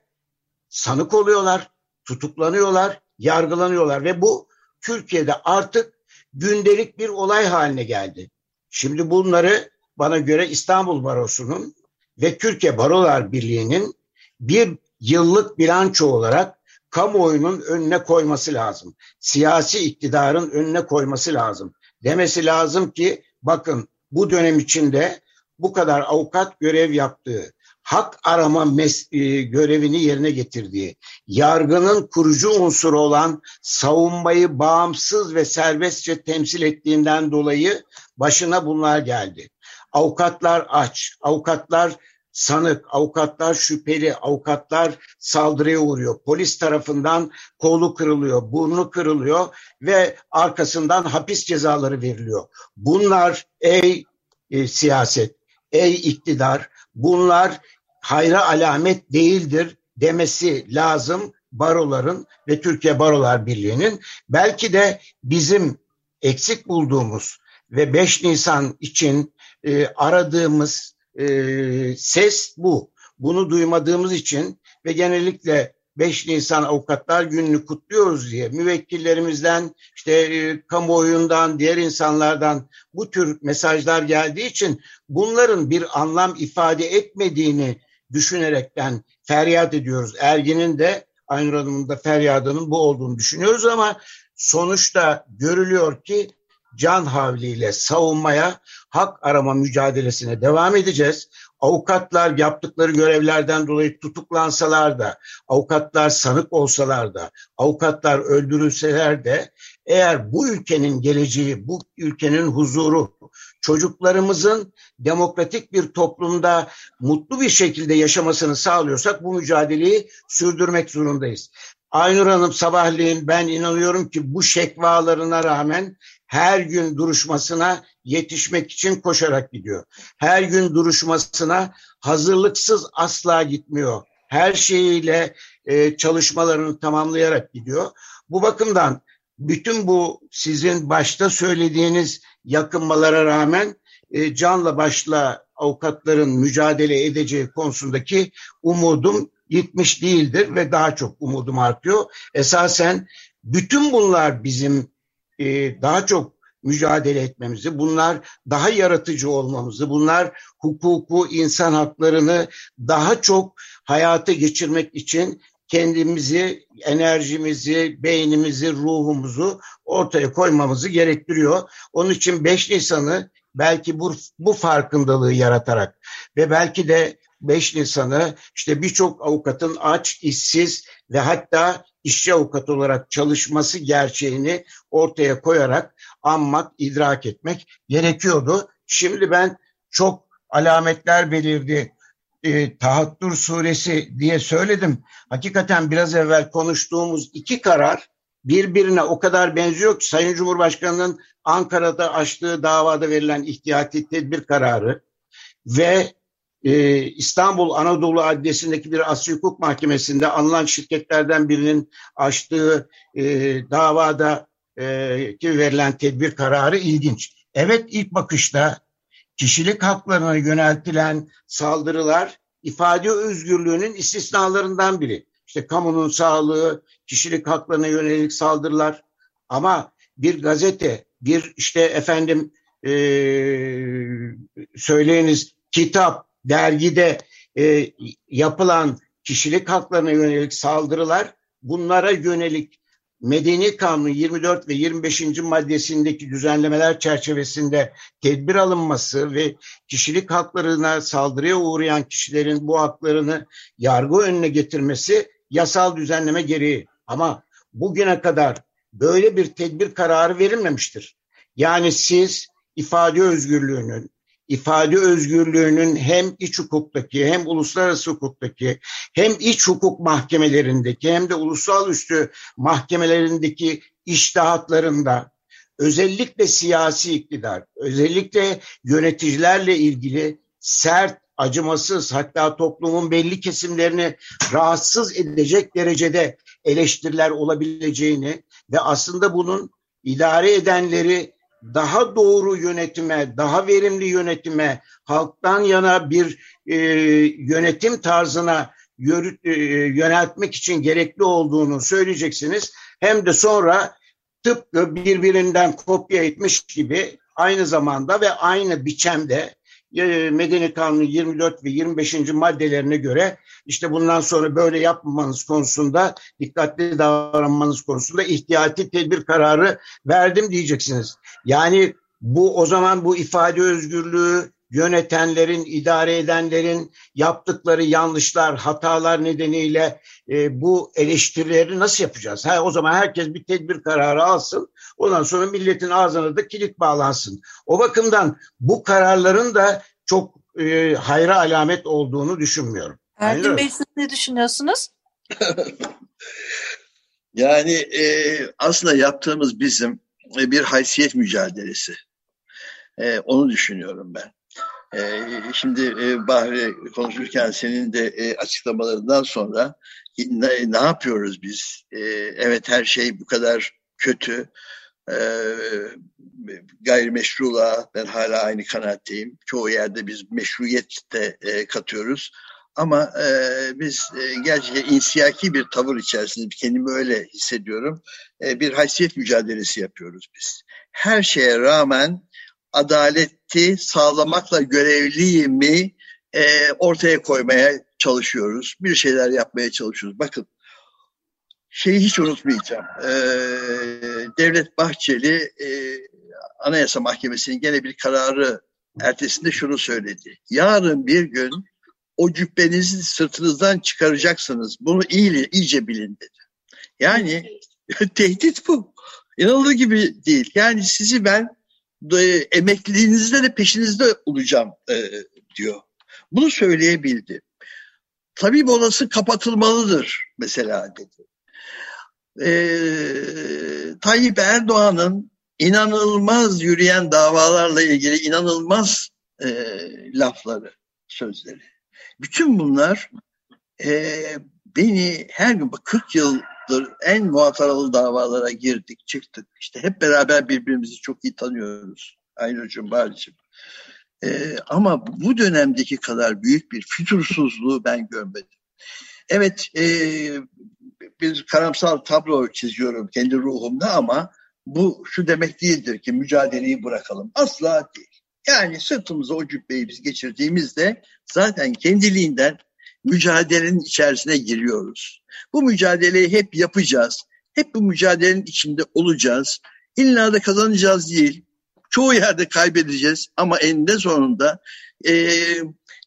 sanık oluyorlar, tutuklanıyorlar, yargılanıyorlar ve bu Türkiye'de artık gündelik bir olay haline geldi. Şimdi bunları bana göre İstanbul Barosu'nun ve Türkiye Barolar Birliği'nin bir yıllık bilanço olarak kamuoyunun önüne koyması lazım. Siyasi iktidarın önüne koyması lazım. Demesi lazım ki bakın bu dönem içinde bu kadar avukat görev yaptığı, hak arama e, görevini yerine getirdiği, yargının kurucu unsuru olan savunmayı bağımsız ve serbestçe temsil ettiğinden dolayı başına bunlar geldi. Avukatlar aç, avukatlar sanık, avukatlar şüpheli, avukatlar saldırıya uğruyor. Polis tarafından kolu kırılıyor, burnu kırılıyor ve arkasından hapis cezaları veriliyor. Bunlar ey e, siyaset, ey iktidar, bunlar hayra alamet değildir demesi lazım baroların ve Türkiye Barolar Birliği'nin. Belki de bizim eksik bulduğumuz ve 5 Nisan için e, aradığımız e, ses bu. Bunu duymadığımız için ve genellikle 5 Nisan Avukatlar Günü'nü kutluyoruz diye müvekkillerimizden, işte e, kamuoyundan, diğer insanlardan bu tür mesajlar geldiği için bunların bir anlam ifade etmediğini düşünerekten feryat ediyoruz. Ergin'in de Aynur Hanım'ın da feryadının bu olduğunu düşünüyoruz ama sonuçta görülüyor ki can havliyle savunmaya, hak arama mücadelesine devam edeceğiz. avukatlar yaptıkları görevlerden dolayı tutuklansalar da, avukatlar sanık olsalar da, avukatlar öldürülseler de eğer bu ülkenin geleceği, bu ülkenin huzuru, çocuklarımızın demokratik bir toplumda mutlu bir şekilde yaşamasını sağlıyorsak bu mücadeleyi sürdürmek zorundayız. Aynur Hanım sabahleyin ben inanıyorum ki bu şekvalarına rağmen her gün duruşmasına yetişmek için koşarak gidiyor. Her gün duruşmasına hazırlıksız asla gitmiyor. Her şeyiyle e, çalışmalarını tamamlayarak gidiyor. Bu bakımdan bütün bu sizin başta söylediğiniz yakınmalara rağmen e, canla başla avukatların mücadele edeceği konusundaki umudum gitmiş değildir ve daha çok umudum artıyor. Esasen bütün bunlar bizim e, daha çok mücadele etmemizi, bunlar daha yaratıcı olmamızı, bunlar hukuku, insan haklarını daha çok hayata geçirmek için kendimizi, enerjimizi, beynimizi, ruhumuzu ortaya koymamızı gerektiriyor. Onun için 5 Nisan'ı belki bu, bu farkındalığı yaratarak ve belki de 5 Nisan'ı işte birçok avukatın aç, işsiz ve hatta işçi avukat olarak çalışması gerçeğini ortaya koyarak anmak, idrak etmek gerekiyordu. Şimdi ben çok alametler belirdi. E, Tahattür suresi diye söyledim. Hakikaten biraz evvel konuştuğumuz iki karar birbirine o kadar benziyor ki Sayın Cumhurbaşkanı'nın Ankara'da açtığı davada verilen ihtiyati tedbir kararı ve e, İstanbul Anadolu Adliyesi'ndeki bir Asya Hukuk Mahkemesi'nde alınan şirketlerden birinin açtığı e, davada e, ki verilen tedbir kararı ilginç. Evet ilk bakışta kişilik haklarına yöneltilen saldırılar ifade özgürlüğünün istisnalarından biri. İşte kamunun sağlığı, kişilik haklarına yönelik saldırılar ama bir gazete, bir işte efendim e, söyleyiniz kitap, dergide e, yapılan kişilik haklarına yönelik saldırılar bunlara yönelik Medeni Kanunu 24 ve 25. maddesindeki düzenlemeler çerçevesinde tedbir alınması ve kişilik haklarına saldırıya uğrayan kişilerin bu haklarını yargı önüne getirmesi yasal düzenleme gereği. Ama bugüne kadar böyle bir tedbir kararı verilmemiştir. Yani siz ifade özgürlüğünün, ifade özgürlüğünün hem iç hukuktaki hem uluslararası hukuktaki hem iç hukuk mahkemelerindeki hem de ulusal üstü mahkemelerindeki iştahatlarında özellikle siyasi iktidar, özellikle yöneticilerle ilgili sert, acımasız hatta toplumun belli kesimlerini rahatsız edecek derecede eleştiriler olabileceğini ve aslında bunun idare edenleri daha doğru yönetime, daha verimli yönetime, halktan yana bir e, yönetim tarzına yürü, e, yöneltmek için gerekli olduğunu söyleyeceksiniz. Hem de sonra tıpkı birbirinden kopya etmiş gibi aynı zamanda ve aynı biçemde e, Medeni Kanunu 24 ve 25. maddelerine göre işte bundan sonra böyle yapmamanız konusunda dikkatli davranmanız konusunda ihtiyati tedbir kararı verdim diyeceksiniz. Yani bu o zaman bu ifade özgürlüğü yönetenlerin, idare edenlerin yaptıkları yanlışlar, hatalar nedeniyle e, bu eleştirileri nasıl yapacağız? Ha, o zaman herkes bir tedbir kararı alsın. Ondan sonra milletin ağzına da kilit bağlansın. O bakımdan bu kararların da çok e, hayra alamet olduğunu düşünmüyorum. Erkin Bey siz ne düşünüyorsunuz? yani e, aslında yaptığımız bizim e, bir haysiyet mücadelesi. E, onu düşünüyorum ben. E, şimdi e, Bahri konuşurken senin de e, açıklamalarından sonra ne, ne yapıyoruz biz? E, evet her şey bu kadar kötü. E, gayrimeşruluğa ben hala aynı kanaatteyim. Çoğu yerde biz meşruiyet de e, katıyoruz. Ama e, biz e, gerçekten insiyaki bir tavır içerisinde kendimi öyle hissediyorum. E, bir haysiyet mücadelesi yapıyoruz biz. Her şeye rağmen adaleti sağlamakla görevliyimi e, ortaya koymaya çalışıyoruz. Bir şeyler yapmaya çalışıyoruz. Bakın şeyi hiç unutmayacağım. E, Devlet Bahçeli e, Anayasa Mahkemesi'nin gene bir kararı ertesinde şunu söyledi. Yarın bir gün o cübbenizi sırtınızdan çıkaracaksınız. Bunu iyi, iyice bilin dedi. Yani tehdit bu. İnanılır gibi değil. Yani sizi ben e, emekliliğinizde de peşinizde olacağım e, diyor. Bunu söyleyebildi. Tabip odası kapatılmalıdır mesela dedi. E, Tayyip Erdoğan'ın inanılmaz yürüyen davalarla ilgili inanılmaz e, lafları, sözleri. Bütün bunlar e, beni her gün 40 yıldır en muhataralı davalara girdik, çıktık. İşte hep beraber birbirimizi çok iyi tanıyoruz. Aynur'cum, Bari'cim. E, ama bu dönemdeki kadar büyük bir fütursuzluğu ben görmedim. Evet, e, bir karamsal tablo çiziyorum kendi ruhumda ama bu şu demek değildir ki mücadeleyi bırakalım. Asla değil. Yani sırtımıza o cübbeyi biz geçirdiğimizde zaten kendiliğinden mücadelenin içerisine giriyoruz. Bu mücadeleyi hep yapacağız. Hep bu mücadelenin içinde olacağız. İlla da kazanacağız değil. Çoğu yerde kaybedeceğiz ama eninde sonunda e,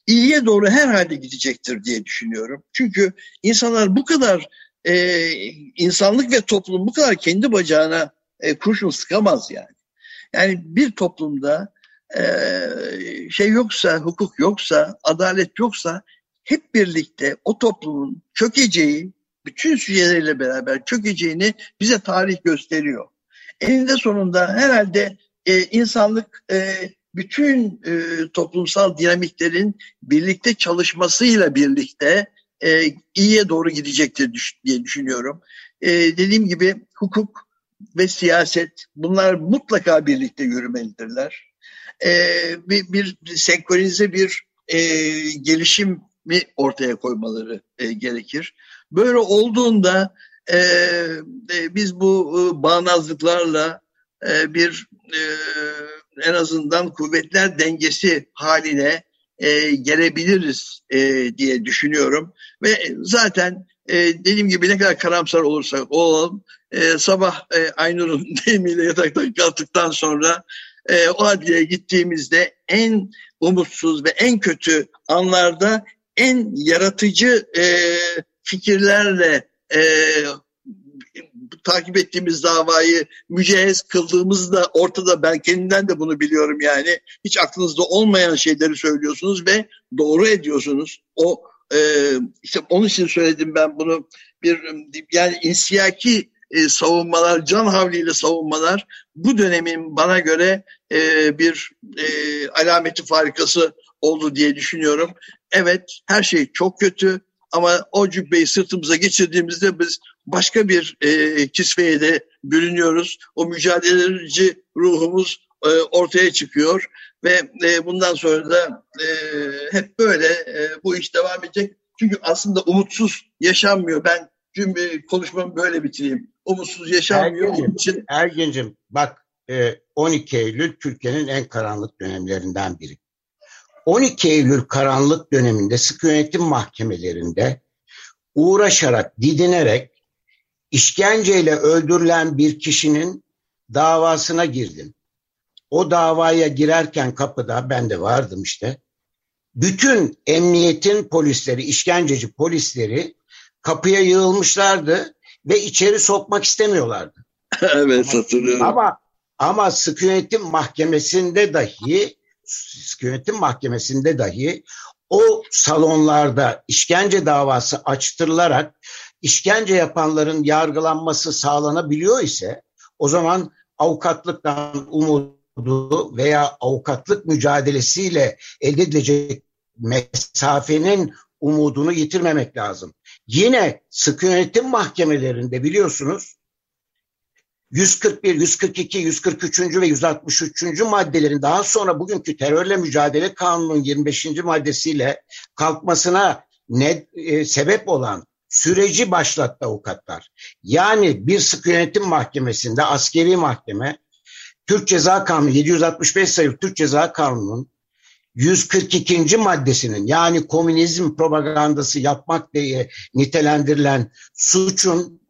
iyiye doğru herhalde gidecektir diye düşünüyorum. Çünkü insanlar bu kadar e, insanlık ve toplum bu kadar kendi bacağına e, kurşun sıkamaz yani. Yani bir toplumda şey yoksa, hukuk yoksa, adalet yoksa hep birlikte o toplumun çökeceği, bütün üyeleriyle beraber çökeceğini bize tarih gösteriyor. Eninde sonunda herhalde e, insanlık e, bütün e, toplumsal dinamiklerin birlikte çalışmasıyla birlikte e, iyiye doğru gidecektir düş, diye düşünüyorum. E, dediğim gibi hukuk ve siyaset bunlar mutlaka birlikte yürümelidirler. E, bir, bir senkronize bir e, gelişim mi ortaya koymaları e, gerekir. Böyle olduğunda e, e, biz bu e, bağnazlıklarla e, bir e, en azından kuvvetler dengesi haline e, gelebiliriz e, diye düşünüyorum. Ve zaten e, dediğim gibi ne kadar karamsar olursak olalım e, sabah e, Aynur'un deyimiyle yataktan kalktıktan sonra e, o adliyeye gittiğimizde en umutsuz ve en kötü anlarda en yaratıcı e, fikirlerle e, takip ettiğimiz davayı mücehez kıldığımızda ortada ben kendimden de bunu biliyorum yani. Hiç aklınızda olmayan şeyleri söylüyorsunuz ve doğru ediyorsunuz. O e, işte onun için söyledim ben bunu bir yani insiyaki e, savunmalar, can havliyle savunmalar bu dönemin bana göre e, bir e, alameti farikası oldu diye düşünüyorum. Evet her şey çok kötü ama o cübbeyi sırtımıza geçirdiğimizde biz başka bir e, kisveye de bürünüyoruz. O mücadeleci ruhumuz e, ortaya çıkıyor ve e, bundan sonra da e, hep böyle e, bu iş devam edecek. Çünkü aslında umutsuz yaşanmıyor. Ben cümle konuşmamı böyle bitireyim. Umutsuz yaşanmıyor. Ergin'cim, için... Ergin'cim bak 12 e, Eylül Türkiye'nin en karanlık dönemlerinden biri. 12 Eylül karanlık döneminde sıkı yönetim mahkemelerinde uğraşarak, didinerek işkenceyle öldürülen bir kişinin davasına girdim. O davaya girerken kapıda ben de vardım işte. Bütün emniyetin polisleri, işkenceci polisleri kapıya yığılmışlardı ve içeri sokmak istemiyorlardı. evet hatırlıyorum. Ama ama sıkı yönetim mahkemesinde dahi sıkı yönetim mahkemesinde dahi o salonlarda işkence davası açtırılarak işkence yapanların yargılanması sağlanabiliyor ise o zaman avukatlıktan umudu veya avukatlık mücadelesiyle elde edilecek mesafenin umudunu yitirmemek lazım. Yine sıkı yönetim mahkemelerinde biliyorsunuz 141, 142, 143. ve 163. maddelerin daha sonra bugünkü terörle mücadele kanunun 25. maddesiyle kalkmasına ne e, sebep olan süreci başlattı avukatlar. Yani bir sıkı yönetim mahkemesinde askeri mahkeme Türk Ceza Kanunu 765 sayılı Türk Ceza Kanunu'nun 142. maddesinin yani komünizm propagandası yapmak diye nitelendirilen suçun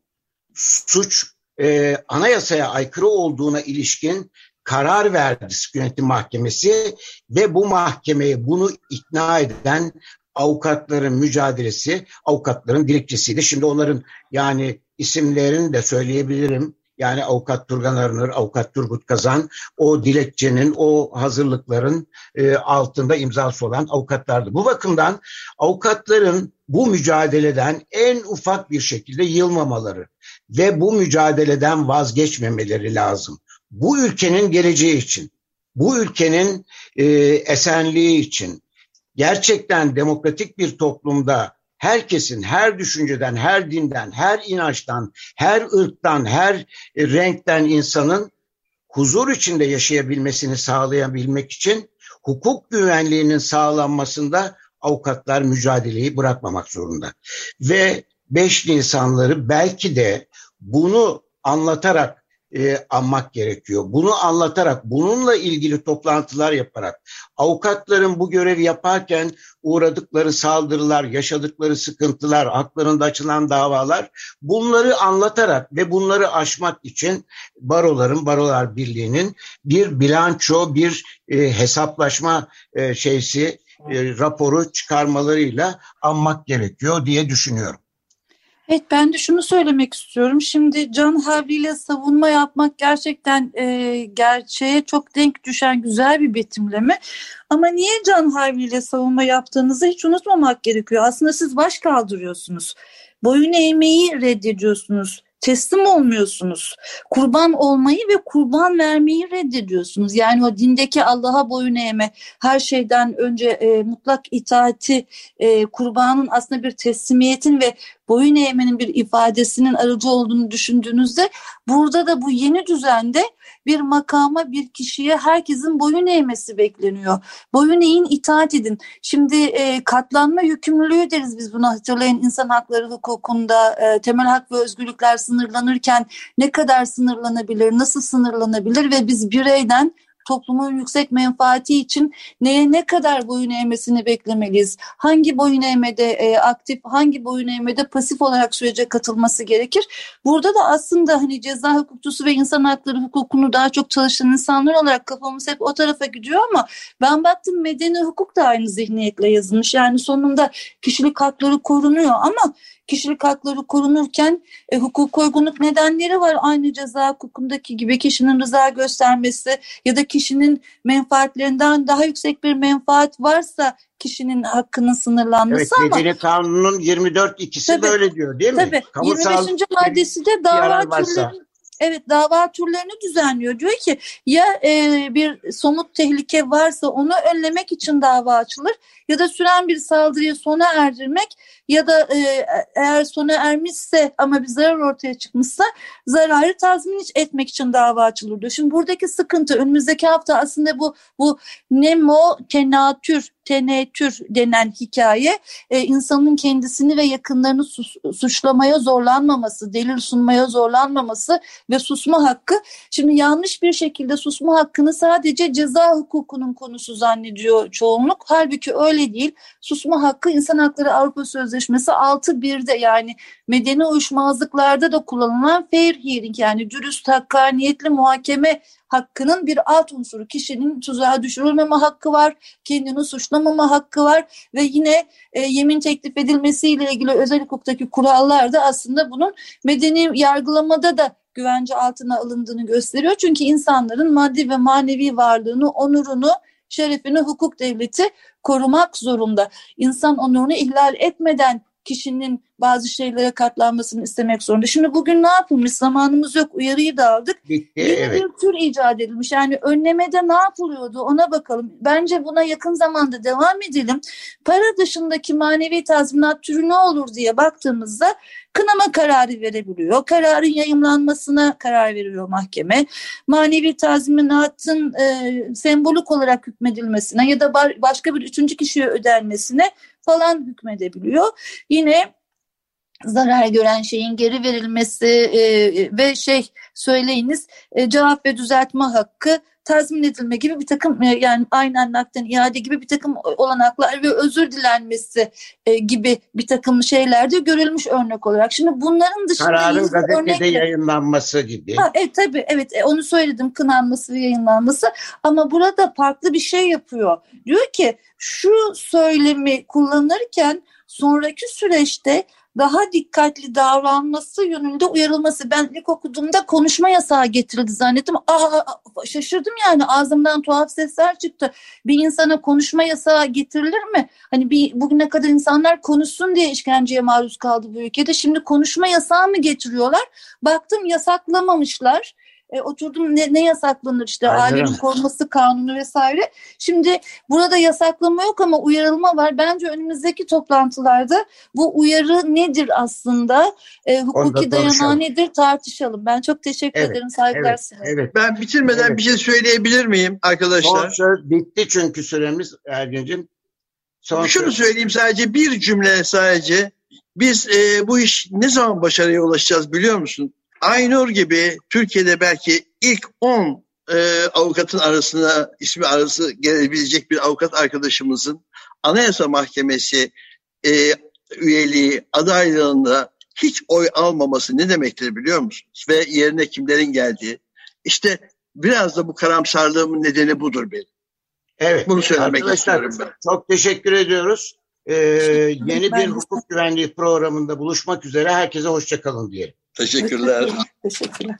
suç e, anayasaya aykırı olduğuna ilişkin karar verdi yönetim mahkemesi ve bu mahkemeyi bunu ikna eden avukatların mücadelesi, avukatların dilekçesiydi. Şimdi onların yani isimlerini de söyleyebilirim. Yani avukat Turgan Arınır, avukat Turgut Kazan o dilekçenin, o hazırlıkların e, altında imzası olan avukatlardı. Bu bakımdan avukatların bu mücadeleden en ufak bir şekilde yılmamaları ve bu mücadeleden vazgeçmemeleri lazım. Bu ülkenin geleceği için, bu ülkenin e, esenliği için, gerçekten demokratik bir toplumda herkesin, her düşünceden, her dinden, her inançtan, her ırktan, her e, renkten insanın huzur içinde yaşayabilmesini sağlayabilmek için hukuk güvenliğinin sağlanmasında avukatlar mücadeleyi bırakmamak zorunda. Ve 5 Nisanları belki de bunu anlatarak e, anmak gerekiyor. Bunu anlatarak, bununla ilgili toplantılar yaparak, avukatların bu görevi yaparken uğradıkları saldırılar, yaşadıkları sıkıntılar, haklarında açılan davalar, bunları anlatarak ve bunları aşmak için baroların, barolar birliğinin bir bilanço, bir e, hesaplaşma e, şeysi, e, raporu çıkarmalarıyla anmak gerekiyor diye düşünüyorum. Evet ben de şunu söylemek istiyorum. Şimdi can havliyle savunma yapmak gerçekten e, gerçeğe çok denk düşen güzel bir betimleme. Ama niye can havliyle savunma yaptığınızı hiç unutmamak gerekiyor. Aslında siz baş kaldırıyorsunuz. Boyun eğmeyi reddediyorsunuz teslim olmuyorsunuz. Kurban olmayı ve kurban vermeyi reddediyorsunuz. Yani o dindeki Allah'a boyun eğme, her şeyden önce e, mutlak itaati, e, kurbanın aslında bir teslimiyetin ve boyun eğmenin bir ifadesinin aracı olduğunu düşündüğünüzde burada da bu yeni düzende bir makama, bir kişiye herkesin boyun eğmesi bekleniyor. Boyun eğin, itaat edin. Şimdi e, katlanma yükümlülüğü deriz biz bunu hatırlayın. insan hakları hukukunda e, temel hak ve özgürlükler sınırlanırken ne kadar sınırlanabilir, nasıl sınırlanabilir ve biz bireyden toplumun yüksek menfaati için neye ne kadar boyun eğmesini beklemeliyiz? Hangi boyun eğmede e, aktif, hangi boyun eğmede pasif olarak sürece katılması gerekir? Burada da aslında hani ceza hukukçusu ve insan hakları hukukunu daha çok çalışan insanlar olarak kafamız hep o tarafa gidiyor ama ben baktım medeni hukuk da aynı zihniyetle yazılmış. Yani sonunda kişilik hakları korunuyor ama kişilik hakları korunurken e, hukuk uygunluk nedenleri var. Aynı ceza hukukundaki gibi kişinin rıza göstermesi ya da kişinin menfaatlerinden daha yüksek bir menfaat varsa kişinin hakkının sınırlanması evet, ama... Medeni Kanunu'nun 24 ikisi tabii, böyle diyor değil mi? Tabii. Kamusal 25. maddesi de dava türleri Evet dava türlerini düzenliyor. Diyor ki ya e, bir somut tehlike varsa onu önlemek için dava açılır ya da süren bir saldırıyı sona erdirmek ya da e, eğer sona ermişse ama bir zarar ortaya çıkmışsa zararı tazmin etmek için dava açılır diyor. Şimdi buradaki sıkıntı önümüzdeki hafta aslında bu bu nemo tenatür tenetür denen hikaye e, insanın kendisini ve yakınlarını sus, suçlamaya zorlanmaması, delil sunmaya zorlanmaması ve susma hakkı. Şimdi yanlış bir şekilde susma hakkını sadece ceza hukukunun konusu zannediyor çoğunluk. Halbuki öyle değil. Susma hakkı İnsan Hakları Avrupa Sözleşmesi 6.1'de yani medeni uyuşmazlıklarda da kullanılan fair hearing yani dürüst hakkaniyetli muhakeme hakkının bir alt unsuru. Kişinin tuzağa düşürülmeme hakkı var, kendini suçlamama hakkı var ve yine e, yemin teklif edilmesiyle ilgili özel hukuktaki kurallar da aslında bunun medeni yargılamada da güvence altına alındığını gösteriyor. Çünkü insanların maddi ve manevi varlığını, onurunu, şerefini hukuk devleti korumak zorunda. İnsan onurunu ihlal etmeden kişinin bazı şeylere katlanmasını istemek zorunda. Şimdi bugün ne yapılmış? Zamanımız yok. Uyarıyı da aldık. Bitti, Yeni evet. bir tür icat edilmiş. Yani önlemede ne yapılıyordu ona bakalım. Bence buna yakın zamanda devam edelim. Para dışındaki manevi tazminat türü ne olur diye baktığımızda kınama kararı verebiliyor. Kararın yayımlanmasına karar veriyor mahkeme. Manevi tazminatın e, sembolik olarak hükmedilmesine ya da başka bir üçüncü kişiye ödenmesine falan hükmedebiliyor. Yine zarar gören şeyin geri verilmesi e, ve şey söyleyiniz e, cevap ve düzeltme hakkı tazmin edilme gibi bir takım e, yani aynen nakden iade gibi bir takım olanaklar ve özür dilenmesi e, gibi bir takım şeyler de görülmüş örnek olarak. Şimdi bunların dışında kararın gazetede örnekler... yayınlanması gibi. Ha, evet tabii evet e, onu söyledim kınanması ve yayınlanması ama burada farklı bir şey yapıyor. Diyor ki şu söylemi kullanırken sonraki süreçte daha dikkatli davranması yönünde uyarılması. Ben ilk okuduğumda konuşma yasağı getirildi zannettim. Aa, şaşırdım yani ağzımdan tuhaf sesler çıktı. Bir insana konuşma yasağı getirilir mi? Hani bir bugüne kadar insanlar konuşsun diye işkenceye maruz kaldı bu ülkede. Şimdi konuşma yasağı mı getiriyorlar? Baktım yasaklamamışlar. E, oturdum ne, ne yasaklanır işte ailenin korunması kanunu vesaire. Şimdi burada yasaklama yok ama uyarılma var. Bence önümüzdeki toplantılarda bu uyarı nedir aslında? E, hukuki dayanağı nedir tartışalım. Ben çok teşekkür evet, ederim. Saygılar evet, evet. Ben bitirmeden evet. bir şey söyleyebilir miyim arkadaşlar? Son bitti çünkü süremiz Ergin'cim. Son Şunu söz. söyleyeyim sadece bir cümle sadece. Biz e, bu iş ne zaman başarıya ulaşacağız biliyor musun? Aynur gibi Türkiye'de belki ilk 10 e, avukatın arasına ismi arası gelebilecek bir avukat arkadaşımızın Anayasa Mahkemesi e, üyeliği adaylığında hiç oy almaması ne demektir biliyor musunuz? Ve yerine kimlerin geldiği. İşte biraz da bu karamsarlığımın nedeni budur benim. Evet. Bunu söylemek istiyorum ben. Çok teşekkür ediyoruz. Ee, yeni bir hukuk güvenliği programında buluşmak üzere. Herkese hoşçakalın diyelim. Teşekkürler. Teşekkürler.